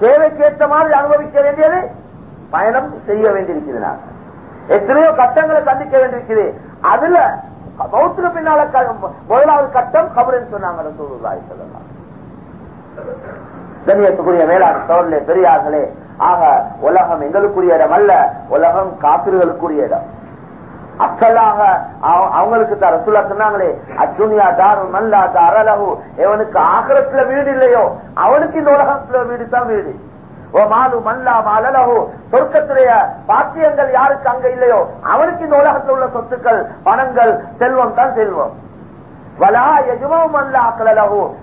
தேவைக்கேற்ற மாதிரி அனுபவிக்க வேண்டியது பயணம் செய்ய வேண்டியிருக்கிறது. நான் எத்தனையோ கட்டங்களை சந்திக்க வேண்டியிருக்கிறது. அதுல பௌத்திர பின்னால முதலாவது கட்டம் கபருன்னு சொன்னாங்க ரசூலுல்லாஹி ஸல்லல்லாஹு கண்ணியத்துக்குரிய மேலாண் சோழலே பெரியார்களே ஆக உலகம் எங்களுக்குரிய இடம் அல்ல உலகம் காப்பிர்களுக்குரிய இடம். அக்கலாக அவங்களுக்கு தான் ரசூலா சொன்னாங்களே அச்சுனியா தாரு மல்லா தாரலகு எவனுக்கு ஆகலத்துல வீடு இல்லையோ அவனுக்கு இந்த உலகத்துல வீடு தான் வீடு. சொர்க்கத்துடைய பாக்கியங்கள் யாருக்கு அங்க இல்லையோ? அவனுக்கு இந்த உலகத்தில் உள்ள சொத்துக்கள் பணங்கள் செல்வம் தான் செல்வம். வலா எஜுமம் அல்ல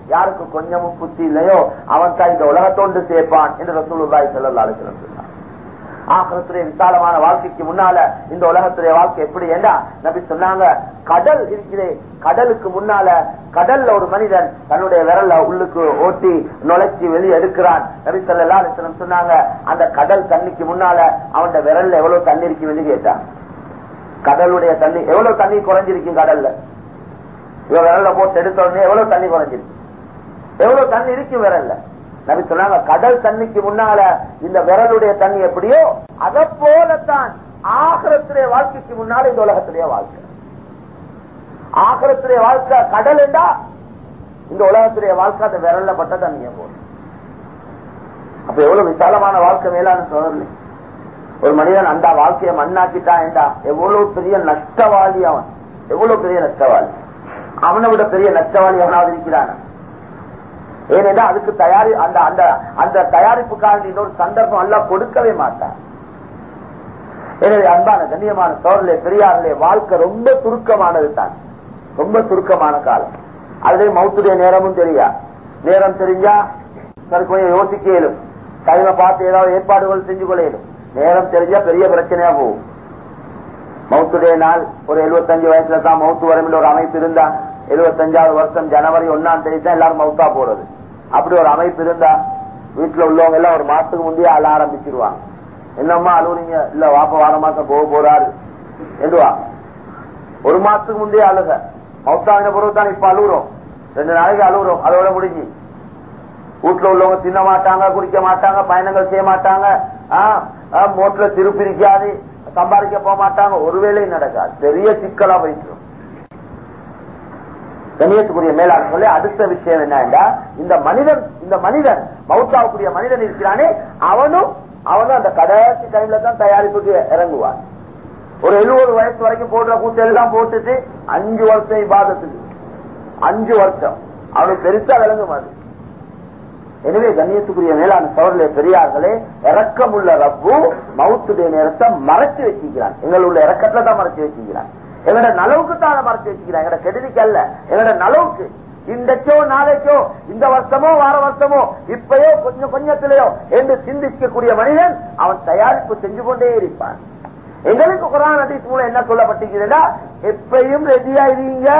யாருக்கு கொஞ்சமும் புத்தி இல்லையோ அவன் தான் இந்த உலகத்தோண்டு சேர்ப்பான் என்று ரசூலுல்லாஹி ஸல்லல்லாஹு வஸல்லம் விசாலமான வாழ்க்கைக்கு முன்னால இந்த உலகத்துடைய வாழ்க்கை எப்படி ஏண்டா? நபி சொன்னாங்க கடல் இருக்கிறே. கடலுக்கு முன்னால கடல்ல ஒரு மனிதன் தன்னுடைய விரல்ல உள்ளுக்கு ஓட்டி நுழைச்சி வெளியே எடுக்கிறான். நபி ஸல்லல்லாஹு சொன்னாங்க அந்த கடல் தண்ணிக்கு முன்னால அவன் விரல்ல எவ்வளவு தண்ணி இருக்கு வெளியே கேட்டான். கடலுடைய தண்ணி எவ்வளவு தண்ணி குறைஞ்சிருக்கும் கடல்ல? இவன் விரல்ல போட்டு எடுத்த உடனே எவ்வளவு தண்ணி குறைஞ்சிருக்கு? எவ்வளவு தண்ணி இருக்கு விரல்ல? நபி சொன்னாங்க கடல் தண்ணிக்கு முன்னால இந்த விரலுடைய தண்ணி எப்படியோ? அதை போலத்தான் ஆகரத்துடைய வாழ்க்கைக்கு முன்னால இந்த உலகத்துடைய வாழ்க்கை. ஆகரத்துடைய வாழ்க்கை கடல் என்றா இந்த உலகத்துடைய வாழ்க்கை அந்த விரல்ல பட்ட தண்ணிய போதும் அப்ப எவ்வளவு விசாலமான வாழ்க்கை மேலான சொல்லல ஒரு மனிதன் அந்த வாழ்க்கையை மண்ணாக்கிட்டான் என்றா எவ்வளவு பெரிய நஷ்டவாளி அவன். எவ்வளவு பெரிய நஷ்டவாளி. அவனை விட பெரிய நஷ்டவாளி அவனாவது இருக்கிறான்? ஏனென்றால் அதுக்கு தயாரி அந்த அந்த அந்த தயாரிப்புக்காக இன்னொரு சந்தர்ப்பம் எல்லாம் கொடுக்கவே மாட்டான். எனவே அன்பான கண்ணியமான சோழர்களே பெரியார்களே வாழ்க்கை ரொம்ப சுருக்கமானது தான். ரொம்ப சுருக்கமான காலம். அதுவே மௌத்துடைய நேரமும் தெரியா? நேரம் தெரிஞ்சா சரி கொஞ்சம் யோசிக்க இயலும். டைமை பார்த்து ஏதாவது ஏற்பாடுகள் செஞ்சு கொள்ள இயலும். நேரம் தெரிஞ்சா பெரிய பிரச்சனையா போகும். மௌத்துடைய நாள் ஒரு 75 வயசுல தான் மௌத்து வரும் ஒரு அமைப்பு இருந்தா 75வது வருஷம் ஜனவரி ஒன்னாம் தேதி தான் எல்லாரும் மௌத்தா போறது. அப்படி ஒரு அமைப்பு இருந்தா வீட்டுல உள்ளவங்க எல்லாம் ஒரு மாசத்துக்கு முந்தைய அழ ஆரம்பிச்சிருவாங்க. என்னம்மா அழுவுறீங்க? இல்ல வாப்ப வார மாசம் போக போறாரு. என்றுவா ஒரு மாசத்துக்கு முந்தைய அழுக மௌத்தாவின பிறகு தான் இப்ப அழுகுறோம் ரெண்டு நாளைக்கு அழுகுறோம் அதோட முடிஞ்சு. வீட்டுல உள்ளவங்க தின்ன மாட்டாங்க குடிக்க மாட்டாங்க பயணங்கள் செய்ய மாட்டாங்க. மோட்டில் திருப்பிரிக்காது சம்பாதிக்க போக மாட்டாங்க. ஒருவேளை நடக்காது. பெரிய சிக்கலா போயிட்டு கணியத்துக்குரிய மேலாண் சொல்லி அடுத்த விஷயம் என்னன்னா இந்த மனிதன் இந்த மனிதன் மௌத்தாவுக்குரிய மனிதன் இருக்கிறானே அவனும் அவனும் அந்த கடைசி டைம்ல தான் தயாரிப்புக்கு இறங்குவான். ஒரு எழுபது வயசு வரைக்கும் போடுற கூட்டு எல்லாம் போட்டுட்டு அஞ்சு வருஷம் இபாதத்துக்கு. அஞ்சு வருஷம். அவனுக்கு பெருசா விளங்கும் அது எனவே கண்ணியத்துக்குரிய மேலான சவர்களே பெரியார்களே இறக்கமுள்ள ரப்பு மவுத்துடைய நேரத்தை மறைச்சு வச்சுக்கிறான். எங்களுடைய இறக்கத்துல தான் மறைச்சு வச்சுக்கிறான். எங்களோட நலவுக்கு தான் அதை மறைச்சு வச்சுக்கிறேன். எங்களோட கெடுதிக்கு அல்ல. எங்களோட நலவுக்கு. இன்றைக்கோ நாளைக்கோ இந்த வருஷமோ வார வருஷமோ இப்பயோ கொஞ்சம் கொஞ்சத்திலேயோ என்று சிந்திக்கக்கூடிய மனிதன் அவன் தயாரிப்பு செஞ்சு கொண்டே இருப்பான். எங்களுக்கு குரான் ஹதீஸ் மூலம் என்ன சொல்லப்பட்டிருக்கிறதா எப்பயும் ரெடியா இருங்க.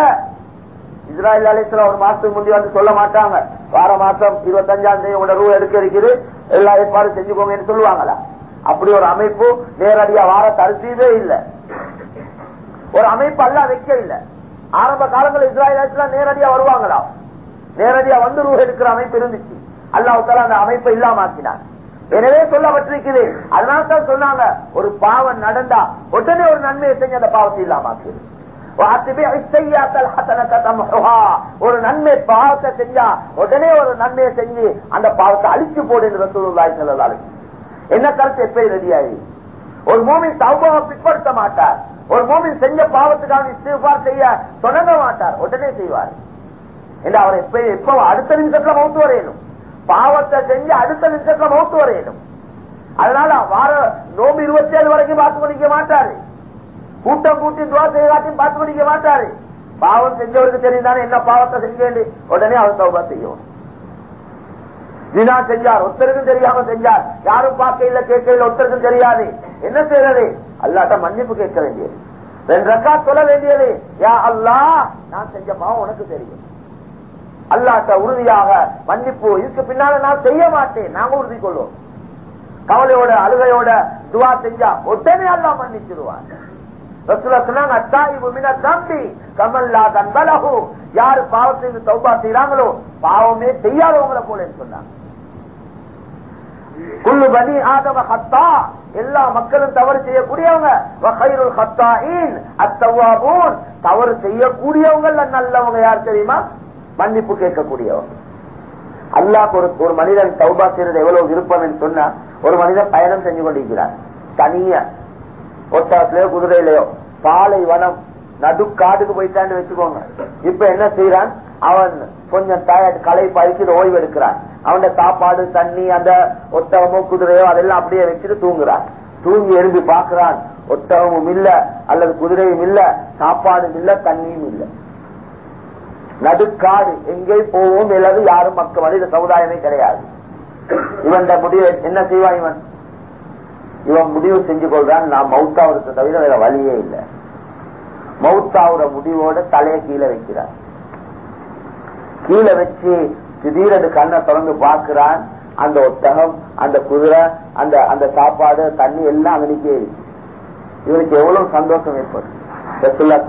இஸ்ராயல் அலிஸ்ல ஒரு மாசத்துக்கு முந்தைய வந்து சொல்ல மாட்டாங்க. வார மாசம் இருபத்தஞ்சாம் தேதி உங்களோட ரூல் எடுக்க இருக்குது. எல்லா ஏற்பாடு செஞ்சுக்கோங்கன்னு சொல்லுவாங்களா? அப்படி ஒரு அமைப்பு நேரடியா வார தரிசீவே இல்ல. ஒரு அமைப்பு அல்ல வைக்க இல்ல. ஆரம்ப காலங்களில் இஸ்ராயல் நேரடியா வருவாங்களா? நேரடியா வந்து ரூ எடுக்கிற அமைப்பு இருந்துச்சு. அல்லாஹால அந்த அமைப்பை இல்லாமக்கினார் எனவே சொல்லப்பட்டிருக்குது. அதனால தான் சொன்னாங்க ஒரு பாவம் நடந்தா உடனே ஒரு நன்மையை செஞ்சு அந்த பாவத்தை இல்லாம ஒரு நன்மை பாவத்தை செஞ்சா உடனே ஒரு நன்மையை செஞ்சு அந்த பாவத்தை அழிச்சு போடு என்று என்ன கருத்து எப்படி ரெடியாயி ஒரு மூமி தௌபாவை பிற்படுத்த மாட்டார். ஒரு மூமின் செஞ்ச பாவத்துக்காக இஸ்திஃபார் செய்ய தொடங்க மாட்டார் உடனே செய்வார். என்று அவர் எப்ப எப்ப அடுத்த நிமிஷத்துல மௌத்து வரையணும் பாவத்தை செஞ்சு அடுத்த நிமிஷத்துல மௌத்து வரையணும் அதனால வார நோம்பு இருபத்தி ஏழு வரைக்கும் பார்த்து பண்ணிக்க மாட்டாரு. கூட்டம் கூட்டி துவா செய்யாத்தையும் பார்த்து பண்ணிக்க மாட்டாரு. பாவம் செஞ்சவருக்கு தெரியுதானே என்ன பாவத்தை செஞ்சேன் உடனே அவர் சௌபா செய்யும். வினா செஞ்சார் ஒருத்தருக்கும் தெரியாம செஞ்சார். யாரும் பார்க்க இல்ல கேட்க இல்ல ஒருத்தருக்கும் தெரியாது. என்ன செய்யறது அல்லாட்ட மன்னிப்பு கேட்க வேண்டியது. ரெண்டு ரக்கா சொல்ல வேண்டியது. யா அல்லா நான் செஞ்ச பாவம் உனக்கு தெரியும். அல்லாட்ட உறுதியாக மன்னிப்பு. இதுக்கு பின்னால நான் செய்ய மாட்டேன். நாங்க உறுதி கொள்வோம். கவலையோட அழுகையோட துவா செஞ்சா உடனே அல்லா மன்னிச்சிருவான் யாரு பாவத்தை தௌபா செய்யறாங்களோ பாவமே செய்யாதவங்களை போல சொன்னாங்க. குல்லு பனி ஆதம ஹத்தா எல்லா மக்களும் தவறு செய்யக்கூடியவங்க. தவறு செய்யக்கூடியவங்க நல்லவங்க யார் தெரியுமா? மன்னிப்பு கேட்கக்கூடியவங்க. அல்லாஹ் ஒரு ஒரு மனிதன் தௌபா செய்யறது எவ்வளவு விருப்பம் சொன்னா ஒரு மனிதன் பயணம் செஞ்சு கொண்டிருக்கிறார் தனியா. ஒட்டகத்திலேயோ குதிரையிலேயோ பாலை வனம் நடுக்காடுக்கு போயிட்டான்னு வச்சுக்கோங்க. இப்ப என்ன செய்யறான் அவன் கொஞ்சம் டயர்ட் களை பறிச்சு ஓய்வு எடுக்கிறான். அவன் சாப்பாடு தண்ணி அந்த ஒட்டகமோ குதிரையோ அதெல்லாம் அப்படியே வச்சுட்டு தூங்குறான். தூங்கி எழுந்து பாக்குறான் ஒட்டகமும் இல்ல அல்லது குதிரையும் இல்ல சாப்பாடும் இல்ல தண்ணியும் இல்ல. நடுக்காடு எங்கே போவோம் இல்லாது யாரும் மக்கள் மனித சமுதாயமே கிடையாது. இவன் முடிவு என்ன செய்வான் இவன்? இவன் முடிவு செஞ்சு கொள்றான். நான் மவுத்தாவுறத தவிர வேற வழியே இல்லை. மவுத்தாவுற முடிவோட தலையை கீழே வைக்கிறான். கீழே வச்சு திடீரென்று கண்ணை திறந்து பார்க்கிறான். அந்த ஒத்தகம் அந்த குதிரை அந்த அந்த சாப்பாடு தண்ணி எல்லாம் அவனுக்கு இவனுக்கு எவ்வளவு சந்தோஷம் ஏற்படும்.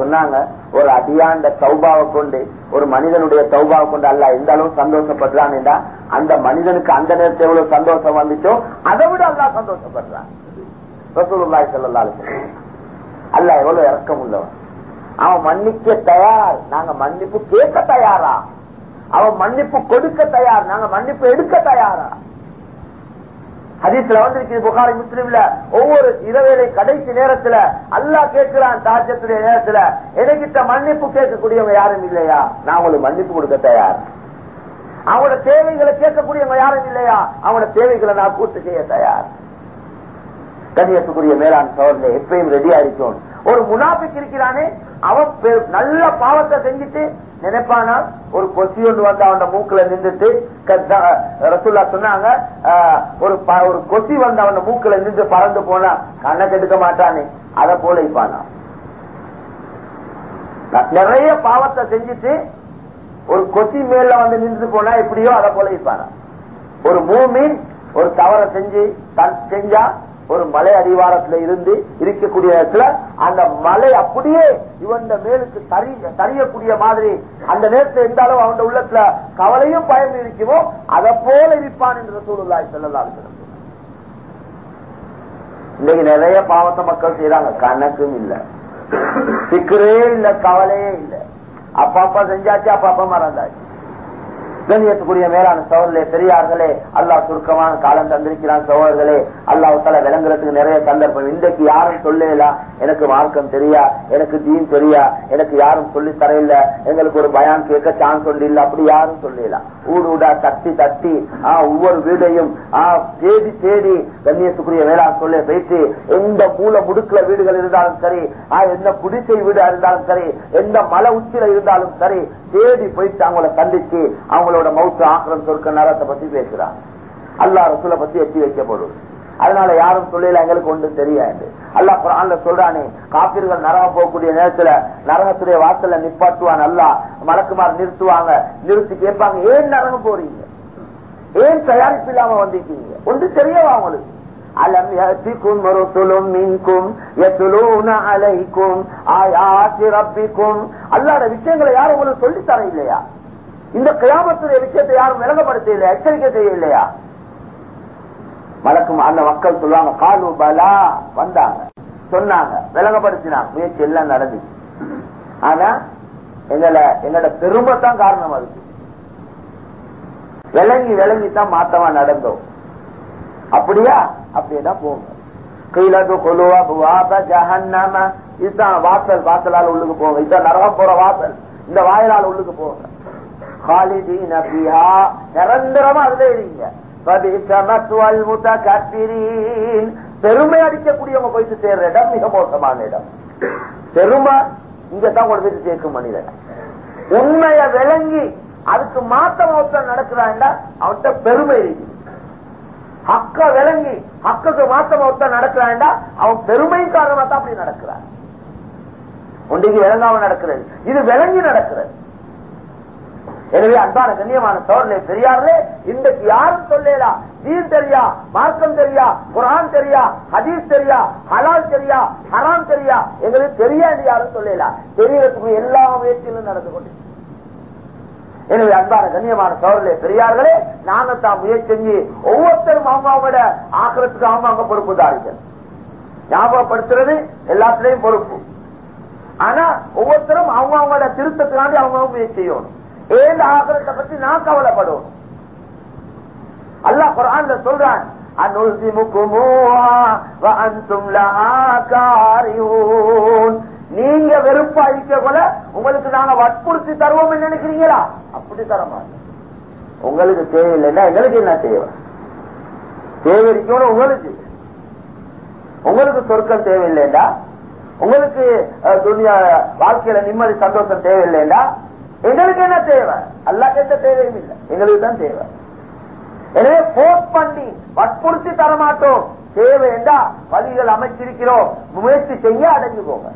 சொன்னாங்க ஒரு அடியாண்ட சௌபாவை கொண்டு ஒரு மனிதனுடைய சௌபாவை கொண்டு அல்ல எந்த அளவு சந்தோஷப்படுறான் அந்த மனிதனுக்கு அந்த நேரத்தில் எவ்வளவு சந்தோஷம் வந்துச்சோ அதை விட அல்லா சந்தோஷப்படுறான். ரசூலுல்லாய் சொல்லலாலு அல்ல எவ்வளவு இறக்கம் உள்ளவன். அவன் மன்னிக்க தயார். நாங்க மன்னிப்பு கேட்க தயாரா? அவன் மன்னிப்பு கொடுக்க தயார். நாங்க மன்னிப்பு எடுக்க தயாரா? ஹதீஸ்ல வந்திருக்கிறது புகாரி முஸ்லீம்ல. ஒவ்வொரு இரவேளை கடைசி நேரத்துல அல்லா கேட்கிறான் தாஜத்துடைய நேரத்துல. எனக்கிட்ட மன்னிப்பு கேட்கக்கூடியவங்க யாரும் இல்லையா? நான் உங்களுக்கு மன்னிப்பு கொடுக்க தயார். அவங்களோட தேவைகளை கேட்கக்கூடியவங்க யாரும் இல்லையா? அவங்களோட தேவைகளை நான் பூர்த்தி செய்ய தயார். கண்ணியத்துக்குரிய மேலாண் சோழர்ல எப்பயும் ரெடியா இருக்கும் ஒரு முனாபிக் இருக்கிறானே அவன் நல்ல பாவத்தை செஞ்சுட்டு நினைப்பானா ஒரு கொசி ஒன்று வந்து அவன் மூக்குல நின்றுட்டு ரசுல்லா சொன்னாங்க ஒரு ஒரு கொசி வந்து அவன் மூக்குல நின்று பறந்து போனா கண்ணை கெடுக்க மாட்டானே. அதை போல இப்பானா நிறைய பாவத்தை செஞ்சுட்டு ஒரு கொசி மேல வந்து நின்று போனா எப்படியோ அதை போல இப்பானா ஒரு மூமின் ஒரு தவறை செஞ்சு செஞ்சா ஒரு மலை அடிவாரத்துல இருந்து இருக்கக்கூடிய இடத்துல அந்த மலை அப்படியே இவன் மேலுக்கு சரி சரியக்கூடிய மாதிரி. அந்த நேரத்தில் இருந்தாலும் அவன் உள்ளத்துல கவலையும் பயம் இருக்குமோ அதை போல இருப்பான் என்று சூழலாய் செல்லலாம் இன்னைக்கு நிறைய பாவத்தை மக்கள் செய்யறாங்க கணக்கும் இல்ல. சிக்கரே இல்ல கவலையே இல்ல. அப்பா அப்பா செஞ்சாச்சு அப்பா அப்பா மறந்தாச்சு. கண்ணியத்துக்குரிய மேலான சோழர்களே பெரியார்களே அல்லாஹ் சுருக்கமான காலம் தந்திருக்கிறான் சோழர்களே அல்லாஹால விளங்குறதுக்கு நிறைய சந்தர்ப்பம். இன்றைக்கு யாரும் சொல்லலாம் எனக்கு மார்க்கம் தெரியா எனக்கு தீன் தெரியா எனக்கு யாரும் சொல்லி தரையில எங்களுக்கு ஒரு பயான் கேட்க சான்ஸ் ஒன்று இல்லை அப்படி யாரும் சொல்லலாம் ஊடு ஊடா தட்டி தட்டி ஒவ்வொரு வீடையும் ஆஹ் தேடி தேடி கண்ணியத்துக்குரிய வேளாண் சொல்ல பேசி எந்த மூல முடுக்கல வீடுகள் இருந்தாலும் சரி ஆஹ் எந்த குடிசை வீடா இருந்தாலும் சரி எந்த மலை உச்சில இருந்தாலும் சரி தேடி போயிட்டு அவங்கள சந்திச்சு அவங்களோட மவுத்து ஆக்கிரம் சொற்க நரத்தை பத்தி பேசுறாங்க அல்லா ரசூலை பத்தி எட்டி வைக்கப்படும். அதனால யாரும் சொல்லல எங்களுக்கு ஒன்றும் தெரியாது. அல்லா குரான்ல சொல்றானே காப்பீர்கள் நரகம் போகக்கூடிய நேரத்துல நரகத்துடைய வாசல்ல நிப்பாட்டுவான் அல்லா மலக்குமார் நிறுத்துவாங்க. நிறுத்தி கேட்பாங்க ஏன் நரகம் போறீங்க? ஏன் தயாரிப்பு இல்லாம வந்திருக்கீங்க? ஒன்று தெரியவா அவங்களுக்கு அலம் யத்திக்கும் ரசுலும் மின்கும் யத்துலூன அலைக்கும் ஆயாத்தி ரப்பிக்கும். அல்லாத விஷயங்களை யாரும் உங்களுக்கு சொல்லி தர இல்லையா இந்த கிராமத்துடைய விஷயத்தை யாரும் விளங்கப்படுத்த எச்சரிக்கை செய்யலையா இல்லையா மலக்கும் அந்த மக்கள் சொல்லுவாங்க காலு பலா வந்தாங்க. சொன்னாங்க விளங்கப்படுத்தினாங்க. முயற்சி எல்லாம் நடந்துச்சு. ஆனா எங்களை எங்களோட பெருமை தான் காரணம் அதுக்கு விளங்கி விளங்கி தான் மாத்தமா நடந்தோம். அப்படியா? அப்படியேதான் போங்க கீழது கொலுவா புவாப ஜஹன்னம. இதுதான் வாசல் வாசலால் உள்ளுக்கு போங்க இதுதான் நரகம் போற வாசல். இந்த வாயிலால் உள்ளுக்கு போங்க நிரந்தரமா அதுல இருங்க. பெருமை அடிக்கக்கூடியவங்க போயிட்டு சேர்ற இடம் மிக மோசமான இடம். பெருமை இங்கதான் கொண்டு சேர்க்கும் மனிதன். உண்மைய விளங்கி அதுக்கு மாத்தம் ஒருத்தன் நடக்கிறான்டா அவன்கிட்ட பெருமை இருக்கு. அக்க விளங்கி அக்கக்கு மாத்தம் ஒருத்தன் நடக்கிறான்டா அவன் பெருமை காரணமா தான் அப்படி நடக்கிறான். ஒன்றைக்கு விளங்காம நடக்கிறது. இது விளங்கி நடக்கிறது. எனவே அன்பான கண்ணியமான சோழர்களே பெரியார்களே இன்றைக்கு யாரும் சொல்லலா தீன் தெரியா மார்க்கம் தெரியா குரான் தெரியா ஹதீஸ் தெரியா ஹலால் தெரியா ஹராம் தெரியா? எங்களுக்கு தெரியா யாரும் சொல்லலா தெரியறதுக்கு எல்லா முயற்சியிலும் நடந்து கொண்டு எனவே அன்பான கண்ணியமான சோழர்களே பெரியார்களே நாங்க தான் முயற்சி செஞ்சு ஒவ்வொருத்தரும் அவங்க ஆக்கிரத்துக்கு அவங்க அவங்க பொறுப்புதாரிகள் ஞாபகப்படுத்துறது எல்லாத்திலையும் பொறுப்பு. ஆனா ஒவ்வொருத்தரும் அவங்க அவங்களோட திருத்தத்துக்காண்டி அவங்க முயற்சி செய்யணும். ஏந்த ஆகிறத பத்தி நான் கவலைப்படுவோம் அல்லாஹ் குரான்ல சொல்றான் நீங்க வெறுப்பா இருக்க போல உங்களுக்கு நாங்க வற்புறுத்தி தருவோம் நினைக்கிறீங்களா? அப்படி தர மாட்டோம். உங்களுக்கு தேவையில்லைன்னா எங்களுக்கு என்ன தேவை? தேவை இருக்கணும் உங்களுக்கு. உங்களுக்கு சொர்க்கம் தேவையில்லைண்டா? உங்களுக்கு துணியா வாழ்க்கையில நிம்மதி சந்தோஷம் தேவையில்லைண்டா? எங்களுக்கு என்ன தேவை? அல்லாக்கு எந்த தேவையும் இல்லை. எங்களுக்கு தான் தேவை. எனவே போர்ஸ் பண்ணி வற்புறுத்தி தரமாட்டோம். தேவை என்றா வழிகள் அமைச்சிருக்கிறோம். முயற்சி செய்ய அடைஞ்சு போங்க.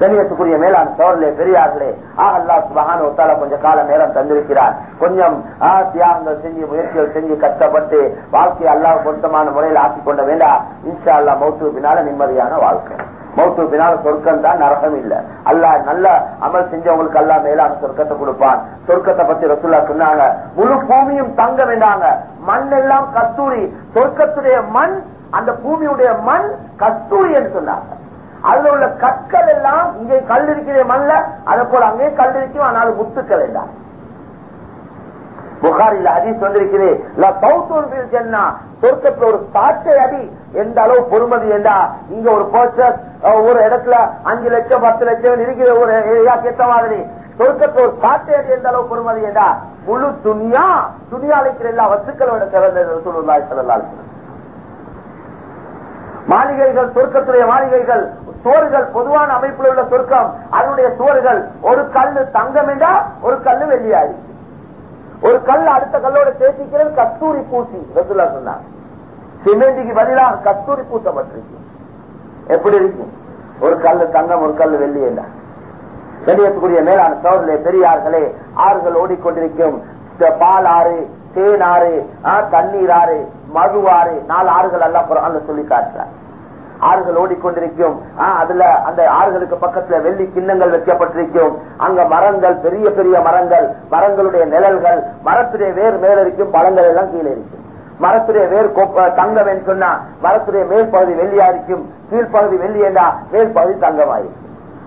கணியத்துக்குரிய மேலாண் சோழர்களே பெரியார்களே ஆஹ் அல்லா சுபகான ஒத்தால கொஞ்சம் கால நேரம் தந்திருக்கிறார். கொஞ்சம் தியாகங்கள் செஞ்சு முயற்சிகள் செஞ்சு கஷ்டப்பட்டு வாழ்க்கையை அல்லாஹ் பொருத்தமான முறையில் ஆக்கிக் கொண்ட வேண்டாம் இன்ஷா அல்லா மௌத்துவினால நிம்மதியான வாழ்க்கை. மௌத்து பின்னால சொர்க்கம் தான் நரகம் இல்ல. அல்லா நல்ல அமல் செஞ்சவங்களுக்கு அல்லா மேலான சொர்க்கத்தை கொடுப்பான். சொர்க்கத்தை பத்தி ரசுல்லா சொன்னாங்க. முழு பூமியும் தங்க வேண்டாங்க. மண் எல்லாம் கஸ்தூரி. சொர்க்கத்துடைய மண் அந்த பூமியுடைய மண் கஸ்தூரி என்று சொன்னாங்க. அதுல உள்ள கற்கள் எல்லாம் இங்கே கல் இருக்கிற மண்ல அதை போல அங்கே கல் இருக்கும் ஆனால் முத்துக்கள் எல்லாம். புகாரில் ஹதீஸ் வந்திருக்கிறேன் சொர்க்கத்துல ஒரு சாட்டை அடி. எந்த அளவு பொறுமதி என்றா இங்க ஒரு பர்ச்சஸ் ஒரு இடத்துல அஞ்சு லட்சம் பத்து லட்சம் இருக்கிற ஒரு ஏரியா கேட்ட மாதிரி. சொர்க்கத்துல ஒரு சாட்டை அடி எந்த அளவு பொறுமதி என்றா முழு துணியா துணியா அழைக்கிற எல்லா வசுக்களோட சிறந்த சொல்லுவாய் சொல்லலாம் மாளிகைகள் சொர்க்கத்துடைய மாளிகைகள் சோறுகள் பொதுவான அமைப்பில் உள்ள சொர்க்கம். அதனுடைய சுவர்கள் ஒரு கல்லு தங்கம் என்றா ஒரு கல்லு வெள்ளியாயிருக்கு. ஒரு கல் அடுத்த கல்லோட தேசிக்கிறது கஸ்தூரி பூசி. ரசுல்லா சொன்னாங்க. சிமெண்டிக்கு பதிலாக கஸ்தூரி பூசப்பட்டிருக்கு. எப்படி இருக்கும் ஒரு கல்லு தங்கம் ஒரு கல்லு வெள்ளி என்ன? வெளியேற்றக்கூடிய மேலான சோழர்களே பெரியார்களே ஆறுகள் ஓடிக்கொண்டிருக்கும். பால் ஆறு தேன் ஆறு தண்ணீர் ஆறு மது ஆறு நாலு ஆறுகள் எல்லாம் சொல்லி காட்டுறாங்க ஆறுகள் ஓடிக்கொண்டிருக்கும். அதுல அந்த ஆறுகளுக்கு பக்கத்துல வெள்ளி கிண்ணங்கள் வைக்கப்பட்டிருக்கும். அங்க மரங்கள் பெரிய பெரிய மரங்கள் மரங்களுடைய நிழல்கள் மரத்துடைய வேர் மேல இருக்கும் பழங்கள் எல்லாம் கீழே இருக்கும். மரத்துடைய வேர் தங்கம் என்று சொன்னா மரத்துடைய மேற்பகுதி வெள்ளியா இருக்கும். கீழ்ப்பகுதி வெள்ளியண்டா மேற்பகுதி தங்கமாயிருக்கும்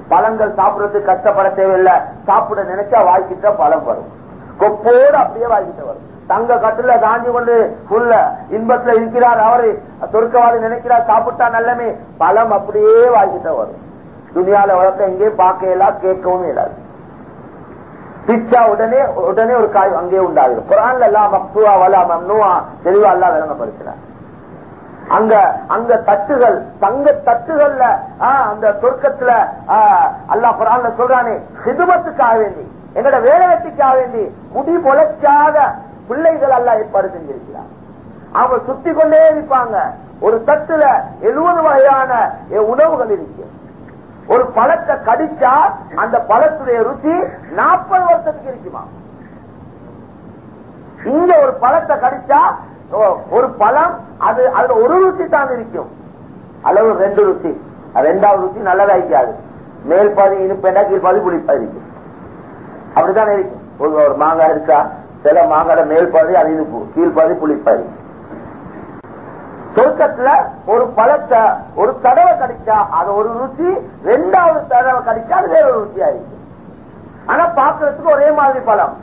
பழங்கள் சாப்பிடறதுக்கு கஷ்டப்பட தேவையில்லை. சாப்பிட நினைச்சா வாய்க்கிட்ட பழம் வரும். கொப்போடு அப்படியே வாய்க்கிட்ட வரும். தங்க கட்டுல தாண்டி கொண்டு புல்ல இன்பத்துல இருக்கிறார் அவரு. சொர்க்கவாதி நினைக்கிறார் சாப்பிட்டா நல்லமே. பழம் அப்படியே வாங்கிட்ட வரும். துணியால வளர்த்த எங்கேயும் பார்க்க இயலாது கேட்கவும் இயலாது. பிச்சா உடனே உடனே ஒரு காய் அங்கே உண்டாகுது. குரான்ல எல்லாம் மக்துவா வலா மம்னுவா தெளிவா எல்லாம் விளங்கப்படுத்தினார். அங்க அங்க தட்டுகள் தங்க தட்டுகள்ல அந்த சொர்க்கத்துல அல்லா குரான்ல சொல்றானே சிதுமத்துக்காக வேண்டி எங்கட வேலை வெட்டிக்காக வேண்டி முடி பொழைக்காத பிள்ளைகள் அல்ல ஏற்பாடு செஞ்சிருக்கிறார். அவங்க சுத்தி கொண்டே இருப்பாங்க. ஒரு தட்டுல எழுபது வகையான உணவுகள் இருக்கு. ஒரு பழத்தை கடிச்சா அந்த பழத்துடைய ருச்சி நாற்பது வருஷத்துக்கு இருக்குமா? இங்க ஒரு பழத்தை கடிச்சா ஒரு பழம் அது அதுல ஒரு ருச்சி தான் இருக்கும். அளவு ரெண்டு ருச்சி ரெண்டாவது ருச்சி நல்லதா இருக்காது மேல் பாதி இனிப்பேண்டா கீழ் பாதி புளிப்பா இருக்கு. அப்படித்தான் இருக்கும் ஒரு மாங்காய் இருக்கா? சில மாங்காட மேல் பாதி அது கீழ்பாதி புளிப்பாதி சொர்க்கத்துல ஒரு பழத்தை ஒரு தடவை கடிச்சா அது ஒரு ருச்சி ரெண்டாவது தடவை கடிச்சா அது வேற ஒரு ருச்சி இருக்கு ஆனா பாக்குறதுக்கு ஒரே மாதிரி பழம்.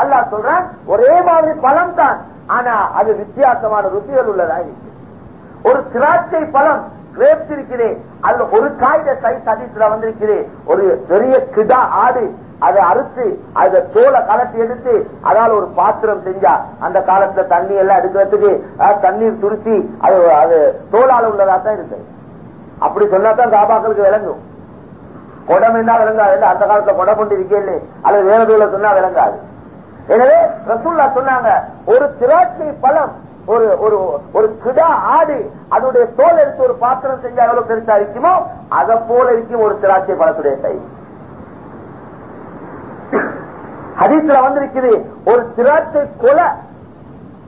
அல்லா சொல்றேன் ஒரே மாதிரி பழம் தான். ஆனா அது வித்தியாசமான ருச்சிகள் உள்ளதா இருக்கு ஒரு திராட்சை பழம் கிரேப்ஸ் இருக்கிறேன் அதுல ஒரு காய்கறி சைஸ் அதித்துல வந்திருக்கிறேன். ஒரு பெரிய கிடா ஆடு அதை அறுத்து அதை தோலை கலட்டி எடுத்து அதால ஒரு பாத்திரம் செஞ்சா அந்த காலத்துல தண்ணி எல்லாம் எடுக்கிறதுக்கு தண்ணீர் துருத்தி அது அது தோலால உள்ளதா தான் இருக்கு அப்படி சொன்னாதான் சாபாக்களுக்கு விளங்கும். குடம் என்ன விளங்காது அந்த காலத்துல குடம் கொண்டு இருக்கேன்னு அல்லது வேற தூள சொன்னா விளங்காது. எனவே ரசூல்லா சொன்னாங்க ஒரு திராட்சை பழம் ஒரு ஒரு ஒரு கிடா ஆடு அதனுடைய தோல் எடுத்து ஒரு பாத்திரம் செஞ்ச அளவு பெருசா இருக்குமோ அதை போல இருக்கும் ஒரு திராட்சை பழத்துடைய சைஸ் ஹரிசுல வந்திருக்குது ஒரு திராட்சை கொலை.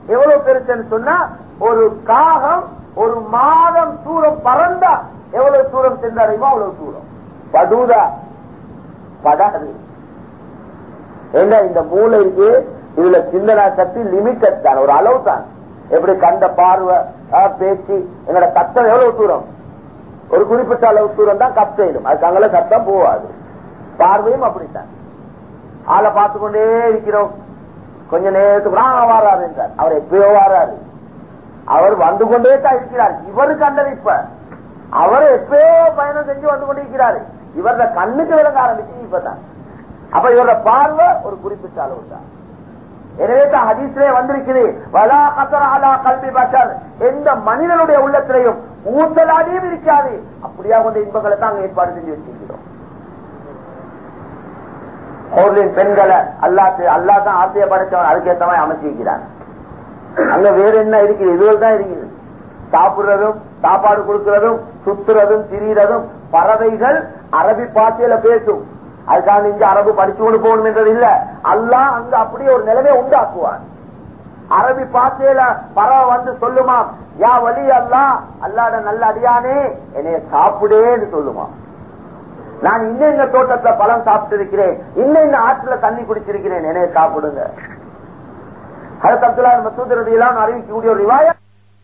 எவ்வளவு பெருசுன்னு சொன்னா ஒரு காகம் ஒரு மாதம் தூரம் பறந்தா எவ்வளவு தூரம் சென்றடையுமோ அவ்வளவு தூரம். படுதா? படாது. என்ன இந்த மூளைக்கு இதுல சிந்தனா சக்தி லிமிட்டட் தான் ஒரு அளவு தான். எப்படி கண்ட பார்வை ஆஹ், பேச்சு எங்களோட கத்தம் எவ்வளவு தூரம்? ஒரு குறிப்பிட்ட அளவு தூரம் தான் கத்தையிடும் அதுக்கு அங்கே கத்தம் போவாது பார்வையும் அப்படித்தான். ஆளை பார்த்து கொண்டே இருக்கிறோம். கொஞ்ச நேரத்துக்கு நான் வாராரு என்றார். அவர் எப்பயோ வாராரு. அவர் வந்து கொண்டே தான் இருக்கிறார். இவருக்கு கண்டது இப்ப அவர் எப்பயோ பயணம் செஞ்சு வந்து கொண்டே இருக்கிறாரு. இவரோட கண்ணுக்கு விளங்க ஆரம்பிச்சு இப்பதான். அப்ப இவரோட பார்வை ஒரு குறிப்பிட்ட அளவு தான் எனவே தான் ஹதீஸ்லே வந்திருக்குது. வலா கசர அலா கல்வி பஷர். எந்த மனிதனுடைய உள்ளத்திலையும் ஊசலாடியும் இருக்காது. அப்படியா கொண்ட இன்பங்களை தான் ஏற்பாடு செஞ்சு வச்சிருக்கிறோம். ஹோர்லின் பெண்களை அல்லாத்து அல்லா தான் ஆசைய படைச்சவன் அதுக்கேற்ற மாதிரி அமைச்சிருக்கிறான். அங்க வேற என்ன இருக்குது? இதுவரை தான் இருக்குது. சாப்பிடுறதும் சாப்பாடு கொடுக்கிறதும் சுத்துறதும் திரியறதும் பறவைகள் அரபி பாஷையில பேசும். அதுக்காக இங்க அரபு படிச்சு கொண்டு போகணும் என்றது இல்ல. அல்லாஹ் அங்க அப்படியே ஒரு நிலைமையை உண்டாக்குவான். அரபி பாஷையில பறவை வந்து சொல்லுமா யா வலி அல்லா அல்லாட நல்ல அடியானே என்னைய சாப்பிடேன்னு சொல்லுமா நான் இன்ன இந்த தோட்டத்துல பழம் சாப்பிட்டு இருக்கிறேன் இன்ன இந்த ஆற்றுல தண்ணி குடிச்சிருக்கிறேன். என்னைய சாப்பிடுங்க. ஹரத் அப்துல்லா மசூத் ரதியெல்லாம் அறிவிக்கக்கூடிய ஒரு ரிவாய